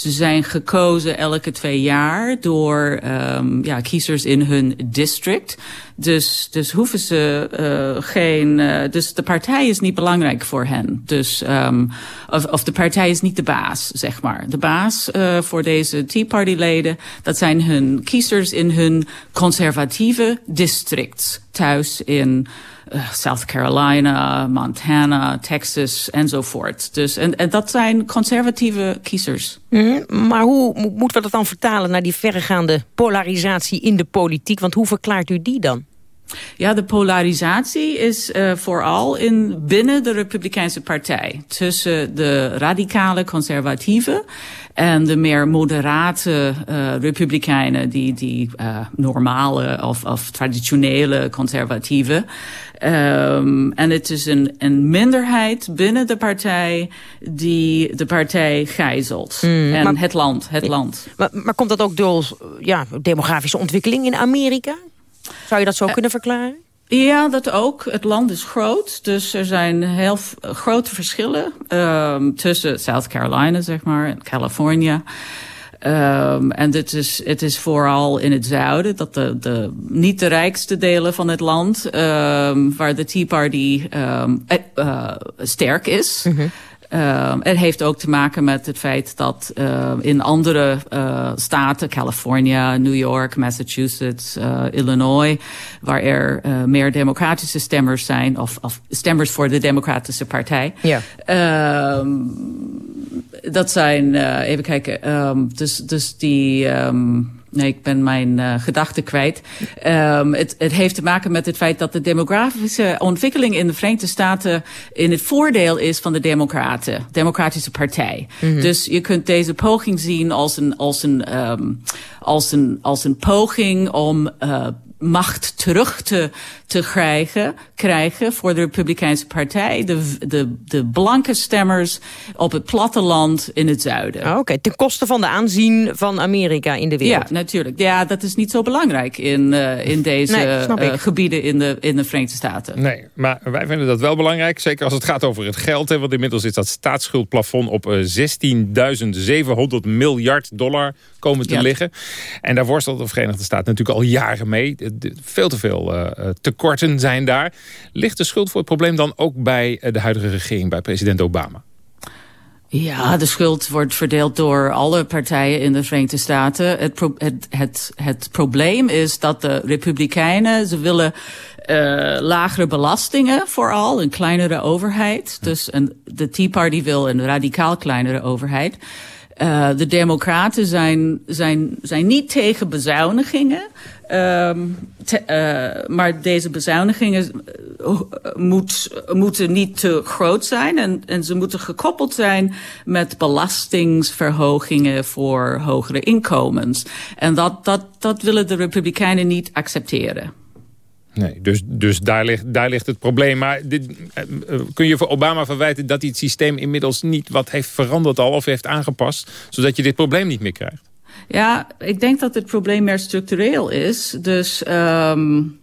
Speaker 40: ze zijn gekozen elke twee jaar door um, ja, kiezers in hun district. Dus, dus hoeven ze uh, geen... Uh, dus de partij is niet belangrijk voor hen. Dus, um, of, of de partij is niet de baas, zeg maar. De baas uh, voor deze Tea Party leden, dat zijn hun kiezers in hun conservatieve districts. Thuis in uh, South Carolina, Montana, Texas enzovoort. Dus, en, en dat zijn conservatieve kiezers.
Speaker 2: Mm, maar hoe moeten we dat dan vertalen naar die verregaande polarisatie in de politiek? Want hoe verklaart u die dan?
Speaker 40: Ja, de polarisatie is uh, vooral in, binnen de Republikeinse partij. Tussen de radicale conservatieven en de meer moderate uh, republikeinen, die, die uh, normale of, of traditionele conservatieven. Um, en het is een, een minderheid binnen de partij die de partij gijzelt. Mm, en maar, het land, het land.
Speaker 2: Maar, maar komt dat ook door ja, demografische ontwikkeling in Amerika? Zou je dat zo uh, kunnen verklaren?
Speaker 40: Ja, dat ook. Het land is groot, dus er zijn heel grote verschillen um, tussen South Carolina, zeg maar, en California. Um, en dit is, het is vooral in het zuiden, dat de, de niet de rijkste delen van het land, um, waar de Tea Party um, uh, sterk is. Mm -hmm. Uh, het heeft ook te maken met het feit dat uh, in andere uh, staten, California, New York, Massachusetts, Illinois, waar er meer democratische stemmers zijn, of, of stemmers voor de democratische partij. Ja. Ehm, dat zijn, even kijken, um, dus, dus die... Um, Nee, ik ben mijn uh, gedachten kwijt. Um, het, het heeft te maken met het feit dat de demografische ontwikkeling in de Verenigde Staten in het voordeel is van de Democraten, Democratische Partij. Mm -hmm. Dus je kunt deze poging zien als een, als een, um, als een, als een poging om uh, macht terug te, te krijgen, krijgen voor de Republikeinse Partij. De, de, de blanke stemmers op het platteland in het zuiden.
Speaker 2: Oh, Oké, okay. ten koste van de aanzien van Amerika in de wereld.
Speaker 40: Ja, natuurlijk. Ja, dat is niet zo belangrijk in, uh, in deze nee, uh, gebieden in de, in de Verenigde Staten.
Speaker 3: Nee, maar wij vinden dat wel belangrijk. Zeker als het gaat over het geld. Hè, want inmiddels is dat staatsschuldplafond op uh, 16.700 miljard dollar komen te ja. liggen. En daar worstelt de Verenigde Staten natuurlijk al jaren mee. Veel te veel uh, tekorten zijn daar. Ligt de schuld voor het probleem dan ook bij de huidige regering, bij president Obama?
Speaker 40: Ja, de schuld wordt verdeeld door alle partijen in de Verenigde Staten. Het, pro het, het, het probleem is dat de Republikeinen, ze willen uh, lagere belastingen vooral, een kleinere overheid. Dus een, de Tea Party wil een radicaal kleinere overheid. Uh, de democraten zijn, zijn, zijn niet tegen bezuinigingen. Te, uh, maar deze bezuinigingen uh, moet, moeten niet te groot zijn. En, en ze moeten gekoppeld zijn met belastingsverhogingen voor hogere inkomens. En dat, dat, dat willen de Republikeinen niet accepteren.
Speaker 3: Nee, dus, dus daar, ligt, daar ligt het probleem. Maar dit, uh, kun je voor Obama verwijten dat hij het systeem inmiddels niet wat heeft veranderd al of heeft aangepast, zodat je dit probleem niet meer krijgt?
Speaker 40: Ja, ik denk dat het probleem meer structureel is. Dus um,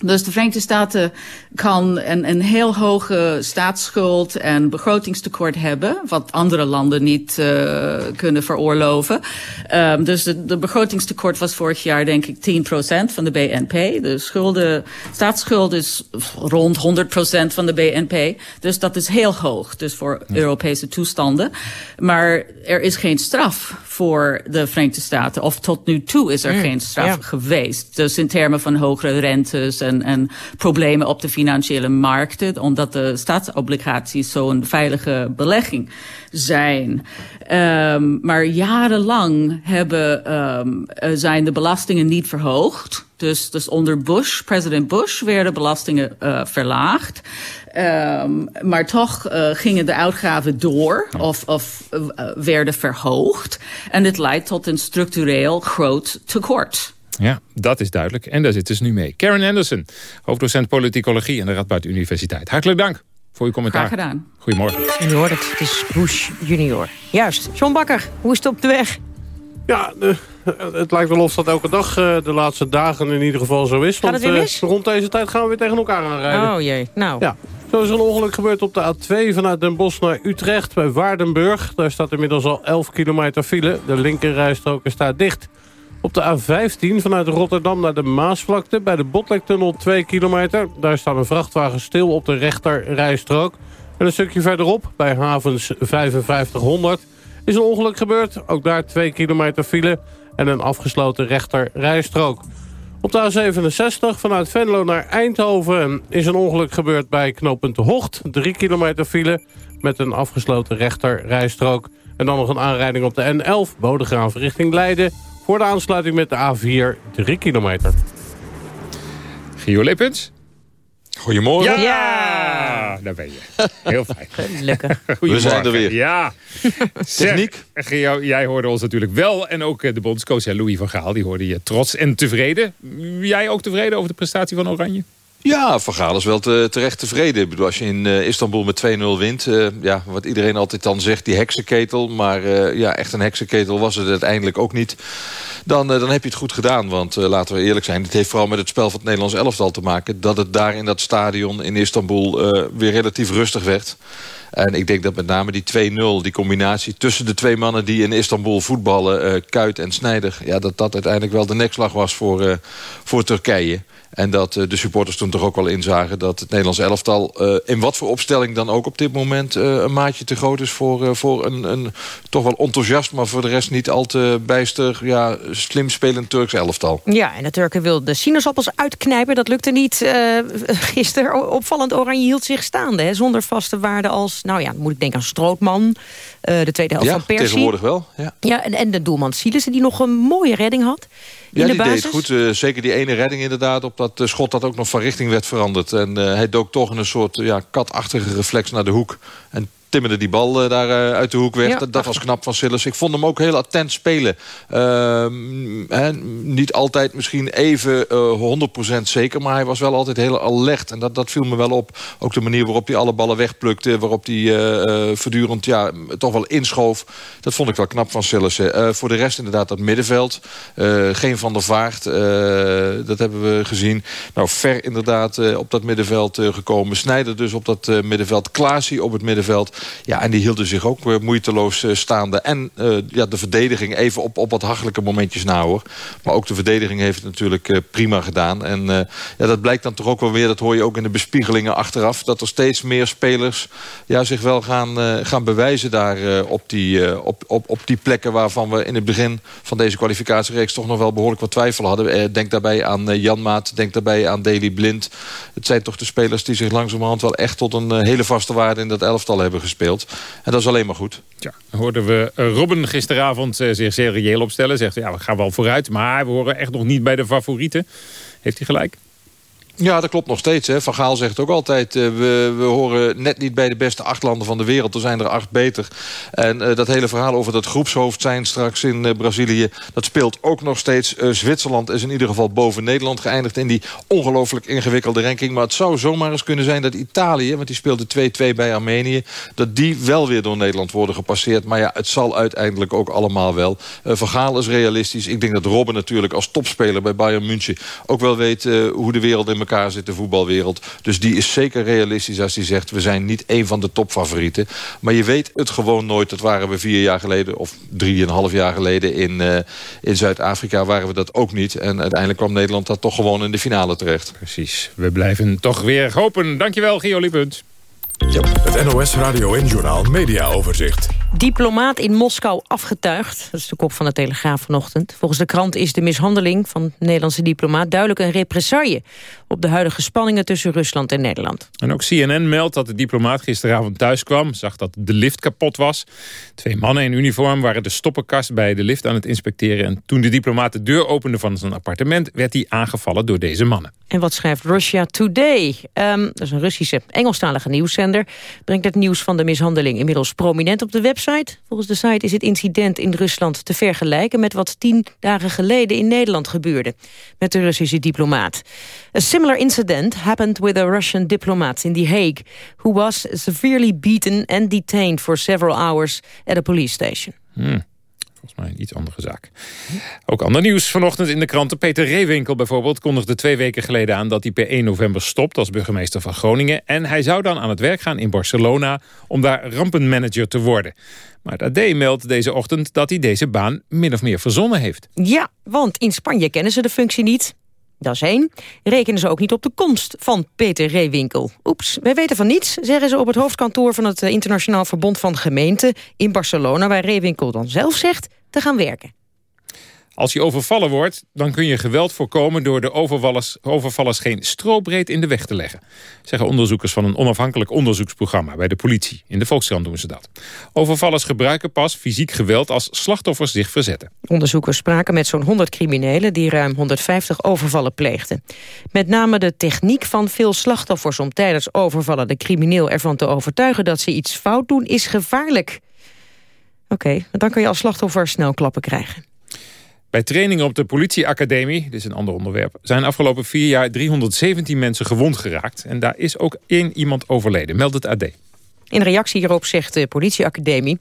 Speaker 40: Dus de Verenigde Staten kan een, een heel hoge staatsschuld en begrotingstekort hebben, wat andere landen niet uh, kunnen veroorloven. Um, dus de, de begrotingstekort was vorig jaar denk ik 10% van de BNP. De schulden, staatsschuld is rond 100% van de BNP. Dus dat is heel hoog, dus voor ja. Europese toestanden. Maar er is geen straf voor de Verenigde Staten. Of tot nu toe is er mm, geen straf ja. geweest. Dus in termen van hogere rentes en, en problemen op de financiële markten. Omdat de staatsobligaties zo'n veilige belegging zijn. Um, maar jarenlang hebben, um, zijn de belastingen niet verhoogd. Dus, dus onder Bush, president Bush, werden belastingen uh, verlaagd. Um, maar toch uh, gingen de uitgaven door of, of uh, werden verhoogd. En dit leidt tot een structureel groot tekort.
Speaker 3: Ja, dat is duidelijk. En daar zitten ze nu mee. Karen Anderson, hoofddocent politicologie aan de Radboud Universiteit. Hartelijk dank voor uw commentaar.
Speaker 40: Graag gedaan.
Speaker 3: Goedemorgen.
Speaker 2: En u hoort het, het is Bush junior. Juist. John Bakker, hoe is het op de weg?
Speaker 8: Ja, de, het lijkt wel of dat elke dag uh, de laatste dagen in ieder geval zo is.
Speaker 2: Gaat het weer mis?
Speaker 8: rond deze tijd gaan we weer tegen elkaar aanrijden.
Speaker 2: Oh jee, nou.
Speaker 8: Ja. Zo is er een ongeluk gebeurd op de A2 vanuit Den Bosch naar Utrecht bij Waardenburg. Daar staat inmiddels al 11 kilometer file. De linkerrijstrook staat dicht. Op de A15 vanuit Rotterdam naar de Maasvlakte bij de Botlektunnel 2 kilometer. Daar staat een vrachtwagen stil op de rechterrijstrook. En een stukje verderop bij havens 5500 is een ongeluk gebeurd. Ook daar 2 kilometer file en een afgesloten rechterrijstrook. Op de A67 vanuit Venlo naar Eindhoven is een ongeluk gebeurd bij knooppunt Hocht. 3 kilometer file met een afgesloten rechterrijstrook. En dan nog een aanrijding op de N11 Bodegraven richting Leiden... voor de aansluiting met de A4 3 kilometer.
Speaker 3: Gio Lippens.
Speaker 45: Goedemorgen.
Speaker 3: Ja, daar ben je. Heel fijn.
Speaker 2: Gelukkig.
Speaker 45: We zijn er weer.
Speaker 3: Ja.
Speaker 45: Techniek.
Speaker 3: Zeg, Gio, jij hoorde ons natuurlijk wel. En ook eh, de bondscoach ja, Louis van Gaal. Die hoorde je trots en tevreden. Jij ook tevreden over de prestatie van Oranje?
Speaker 45: Ja, Van Gaal is wel te, terecht tevreden. Ik bedoel, als je in uh, Istanbul met 2-0 wint... Uh, ja, wat iedereen altijd dan zegt, die heksenketel. Maar uh, ja, echt een heksenketel was het uiteindelijk ook niet. Dan, dan heb je het goed gedaan. Want laten we eerlijk zijn, het heeft vooral met het spel van het Nederlands elftal te maken. Dat het daar in dat stadion in Istanbul weer relatief rustig werd. En ik denk dat met name die 2-0, die combinatie tussen de twee mannen die in Istanbul voetballen, Kuit en Snijder, ja, dat dat uiteindelijk wel de nekslag was voor, voor Turkije. En dat uh, de supporters toen toch ook wel inzagen dat het Nederlands elftal... Uh, in wat voor opstelling dan ook op dit moment uh, een maatje te groot is... voor, voor een, een toch wel enthousiast, maar voor de rest niet al te bijster... Ja, slim spelend Turks elftal.
Speaker 2: Ja, en de Turken wilden de sinaasappels uitknijpen. Dat lukte niet gisteren. Opvallend Oranje hield zich staande. Hè, zonder vaste waarden als, nou ja, moet ik denken aan Strootman... de tweede helft
Speaker 45: ja,
Speaker 2: van Persie.
Speaker 45: tegenwoordig wel. Ja,
Speaker 2: ja en, en de doelman Sielissen die nog een mooie redding had. In
Speaker 45: ja,
Speaker 2: de
Speaker 45: die
Speaker 2: basis.
Speaker 45: deed goed. Uh, zeker die ene redding inderdaad op dat uh, schot dat ook nog van richting werd veranderd. En hij dook toch in een soort ja, katachtige reflex naar de hoek. En timmerde die bal uh, daar uh, uit de hoek weg.
Speaker 2: Ja,
Speaker 45: dat, dat was knap van Sillis. Ik vond hem ook heel attent spelen. Uh, hè, niet altijd misschien even uh, 100% zeker... maar hij was wel altijd heel alert. En dat, dat viel me wel op. Ook de manier waarop hij alle ballen wegplukte... waarop hij voortdurend ja, toch wel inschoof. Dat vond ik wel knap van Sillis. voor de rest inderdaad dat middenveld. geen Van der Vaart. dat hebben we gezien. Nou, ver inderdaad op dat middenveld gekomen. Snijder dus op dat middenveld. Klaasie op het middenveld. Ja, en die hielden zich ook weer moeiteloos uh, staande. En uh, ja, de verdediging even op, op wat hachelijke momentjes na hoor. Maar ook de verdediging heeft het natuurlijk prima gedaan. En ja, dat blijkt dan toch ook wel weer, dat hoor je ook in de bespiegelingen achteraf... dat er steeds meer spelers ja, zich wel gaan, gaan bewijzen daar op, die, op, op, op die plekken... waarvan we in het begin van deze kwalificatiereeks toch nog wel behoorlijk wat twijfel hadden. Denk daarbij aan Jan Maat, denk daarbij aan Daley Blind. Het zijn toch de spelers die zich langzamerhand wel echt tot een hele vaste waarde in dat elftal hebben gespeeld. En dat is alleen maar goed.
Speaker 3: Ja, hoorden we Robben gisteravond uh, zich serieel opstellen. Zegt, ja, we gaan wel vooruit, maar we horen echt nog niet bij de favorieten. Heeft hij gelijk?
Speaker 45: Ja, dat klopt nog steeds. Hè. Van Gaal zegt ook altijd... Uh, we, we horen net niet bij de beste acht landen van de wereld. Er zijn er acht beter. En uh, dat hele verhaal over dat groepshoofd zijn straks in uh, Brazilië... dat speelt ook nog steeds. Zwitserland is in ieder geval boven Nederland geëindigd... in die ongelooflijk ingewikkelde ranking. Maar het zou zomaar eens kunnen zijn dat Italië... want die speelde 2-2 bij Armenië... dat die wel weer door Nederland worden gepasseerd. Maar ja, het zal uiteindelijk ook allemaal wel. van Gaal is realistisch. Ik denk dat Robben natuurlijk als topspeler bij Bayern München... ook wel weet hoe de wereld in elkaar zit, de voetbalwereld. Dus die is zeker realistisch als hij zegt... we zijn niet één van de topfavorieten. Maar je weet het gewoon nooit. Dat waren we vier jaar geleden of drieënhalf jaar geleden... in, uh, in Zuid-Afrika waren we dat ook niet. En uiteindelijk kwam Nederland dat toch gewoon in de finale terecht.
Speaker 3: Precies. We blijven toch weer hopen. Dankjewel, Gio Liepunt.
Speaker 46: Ja. Het NOS Radio en Journaal Media Overzicht.
Speaker 2: Diplomaat in Moskou afgetuigd. Dat is de kop van de Telegraaf vanochtend. Volgens de krant is de mishandeling van de Nederlandse diplomaat... duidelijk een represaille op de huidige spanningen tussen Rusland en Nederland.
Speaker 3: En ook CNN meldt dat de diplomaat gisteravond thuis kwam. Zag dat de lift kapot was. Twee mannen in uniform waren de stoppenkast bij de lift aan het inspecteren. En toen de diplomaat de deur opende van zijn appartement... werd hij aangevallen door deze mannen.
Speaker 2: En wat schrijft Russia Today? Um, dat is een Russische Engelstalige nieuwszender. Brengt het nieuws van de mishandeling inmiddels prominent op de website. Volgens de site is het incident in Rusland te vergelijken... met wat tien dagen geleden in Nederland gebeurde. Met de Russische diplomaat. A similar incident happened with a Russian diplomat in The Hague... who was severely beaten and detained for several hours at a police station.
Speaker 3: Hmm. Volgens mij een iets andere zaak. Ook ander nieuws vanochtend in de kranten. Peter Reewinkel bijvoorbeeld kondigde twee weken geleden aan... dat hij per 1 november stopt als burgemeester van Groningen. En hij zou dan aan het werk gaan in Barcelona... om daar rampenmanager te worden. Maar het AD meldt deze ochtend dat hij deze baan min of meer verzonnen heeft.
Speaker 2: Ja, want in Spanje kennen ze de functie niet. Dat is één. Rekenen ze ook niet op de komst van Peter Reewinkel. Oeps, wij weten van niets, zeggen ze op het hoofdkantoor... van het eh, Internationaal Verbond van Gemeenten in Barcelona... waar Reewinkel dan zelf zegt te gaan werken.
Speaker 3: Als je overvallen wordt, dan kun je geweld voorkomen... door de overvallers, overvallers geen strobreed in de weg te leggen. Zeggen onderzoekers van een onafhankelijk onderzoeksprogramma... bij de politie. In de Volkskrant doen ze dat. Overvallers gebruiken pas fysiek geweld als slachtoffers zich verzetten.
Speaker 2: Onderzoekers spraken met zo'n 100 criminelen... die ruim 150 overvallen pleegden. Met name de techniek van veel slachtoffers... om tijdens overvallen de crimineel ervan te overtuigen... dat ze iets fout doen, is gevaarlijk. Oké, dan kan je als slachtoffer snel klappen krijgen.
Speaker 3: Bij trainingen op de politieacademie, dit is een ander onderwerp... zijn afgelopen vier jaar 317 mensen gewond geraakt. En daar is ook één iemand overleden, meldt het AD.
Speaker 2: In reactie hierop zegt de politieacademie...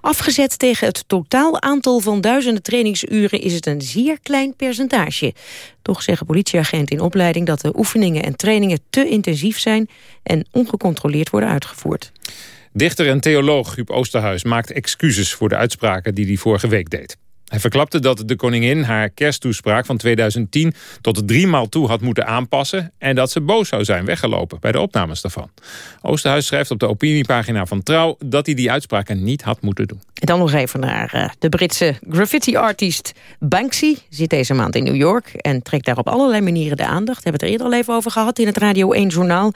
Speaker 2: Afgezet tegen het totaal aantal van duizenden trainingsuren is het een zeer klein percentage. Toch zeggen politieagenten in opleiding dat de oefeningen en trainingen te intensief zijn en ongecontroleerd worden uitgevoerd.
Speaker 3: Dichter en theoloog Huub Oosterhuis maakt excuses voor de uitspraken die hij vorige week deed. Hij verklapte dat de koningin haar kersttoespraak van 2010 tot drie maal toe had moeten aanpassen en dat ze boos zou zijn weggelopen bij de opnames daarvan. Oosterhuis schrijft op de opiniepagina van Trouw dat hij die uitspraken niet had moeten doen.
Speaker 2: En dan nog even naar uh, de Britse graffiti-artiest Banksy. Zit deze maand in New York en trekt daar op allerlei manieren de aandacht. We hebben het er eerder al even over gehad in het Radio 1 Journaal.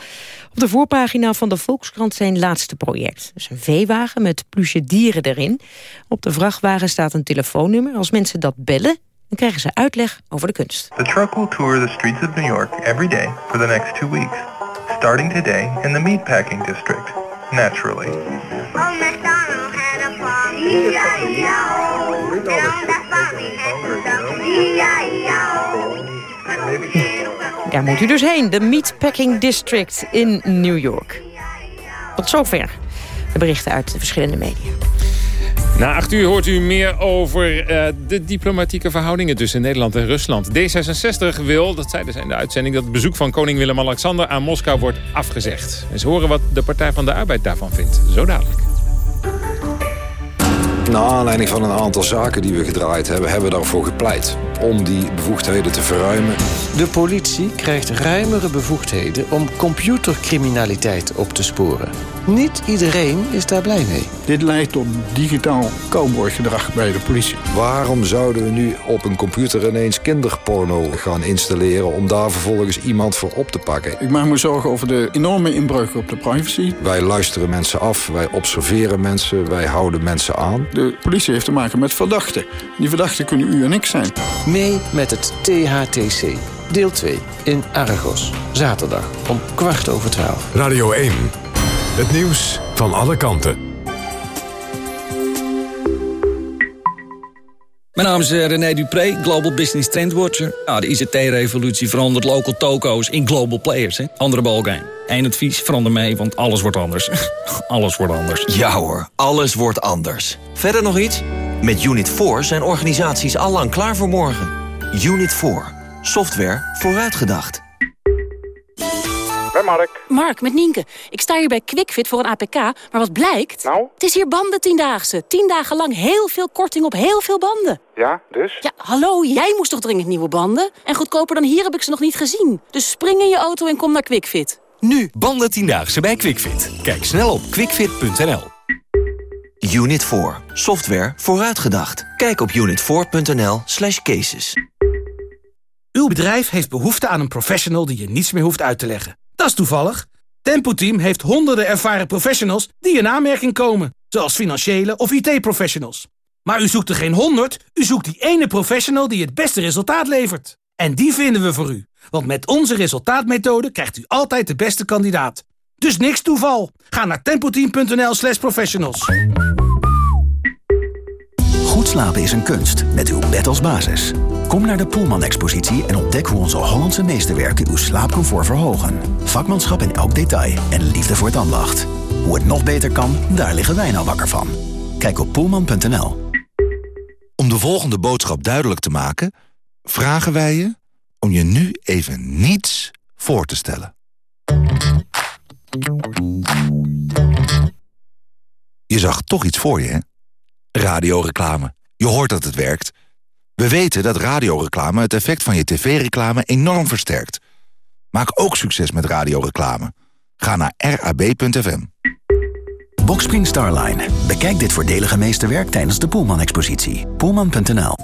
Speaker 2: Op de voorpagina van de Volkskrant zijn laatste project. Dus een veewagen met plusje dieren erin. Op de vrachtwagen staat een telefoonnummer. Als mensen dat bellen, dan krijgen ze uitleg over de kunst.
Speaker 47: The truck will tour the streets of New York every day for the next two weeks. Starting today in the meatpacking district, naturally.
Speaker 2: Daar moet u dus heen, de Meatpacking District in New York. Tot zover de berichten uit de verschillende media.
Speaker 3: Na acht uur hoort u meer over uh, de diplomatieke verhoudingen tussen Nederland en Rusland. D66 wil, dat zeiden ze de uitzending, dat het bezoek van koning Willem-Alexander aan Moskou wordt afgezegd. Eens horen wat de Partij van de Arbeid daarvan vindt. Zo dadelijk.
Speaker 48: Naar aanleiding van een aantal zaken die we gedraaid hebben, hebben we daarvoor gepleit om die bevoegdheden te verruimen.
Speaker 49: De politie krijgt ruimere bevoegdheden om computercriminaliteit op te sporen. Niet iedereen is daar blij mee.
Speaker 50: Dit leidt tot digitaal cowboygedrag bij de politie.
Speaker 48: Waarom zouden we nu op een computer ineens kinderporno gaan installeren... om daar vervolgens iemand voor op te pakken?
Speaker 50: Ik maak me zorgen over de enorme inbreuken op de privacy.
Speaker 48: Wij luisteren mensen af, wij observeren mensen, wij houden mensen aan.
Speaker 50: De politie heeft te maken met verdachten. Die verdachten kunnen u en ik zijn.
Speaker 49: Mee met het THTC. Deel 2 in Argos. Zaterdag om kwart over twaalf.
Speaker 46: Radio 1. Het nieuws van alle kanten.
Speaker 51: Mijn naam is eh, René Dupré, Global Business Trendwatcher. Ja, de ICT-revolutie verandert local toko's in global players. Hè? Andere balkijn. Eén advies, verander mee, want alles wordt anders. alles wordt anders.
Speaker 52: Ja hoor, alles wordt anders. Verder nog iets? Met Unit 4 zijn organisaties allang klaar voor morgen. Unit 4. Software vooruitgedacht.
Speaker 53: Mark.
Speaker 54: Mark, met Nienke. Ik sta hier bij QuickFit voor een APK, maar wat blijkt?
Speaker 53: Nou?
Speaker 54: Het is hier banden tiendaagse. Tien dagen lang heel veel korting op heel veel banden.
Speaker 53: Ja, dus?
Speaker 54: Ja, hallo, jij moest toch dringend nieuwe banden? En goedkoper dan hier heb ik ze nog niet gezien. Dus spring in je auto en kom naar QuickFit.
Speaker 52: Nu, banden tiendaagse bij QuickFit. Kijk snel op quickfit.nl. Unit 4. Software vooruitgedacht. Kijk op unit4.nl slash cases.
Speaker 55: Uw bedrijf heeft behoefte aan een professional die je niets meer hoeft uit te leggen. Dat is toevallig. Tempo Team heeft honderden ervaren professionals die in aanmerking komen. Zoals financiële of IT-professionals. Maar u zoekt er geen honderd, u zoekt die ene professional die het beste resultaat levert. En die vinden we voor u. Want met onze resultaatmethode krijgt u altijd de beste kandidaat. Dus niks toeval. Ga naar tempoteam.nl slash professionals.
Speaker 56: Goed slapen is een kunst, met uw bed als basis. Kom naar de Poelman-expositie en ontdek hoe onze Hollandse meesterwerken uw slaapcomfort verhogen. Vakmanschap in elk detail en liefde voor het ambacht. Hoe het nog beter kan, daar liggen wij nou wakker van. Kijk op poelman.nl.
Speaker 57: Om de volgende boodschap duidelijk te maken... vragen wij je om je nu even niets voor te stellen. Je zag toch iets voor je, hè? Radioreclame. Je hoort dat het werkt. We weten dat radioreclame het effect van je tv-reclame enorm versterkt. Maak ook succes met radioreclame. Ga naar rab.fm.
Speaker 56: Boxspring Starline. Bekijk dit voordelige meesterwerk tijdens de Poelman-expositie. Poelman.nl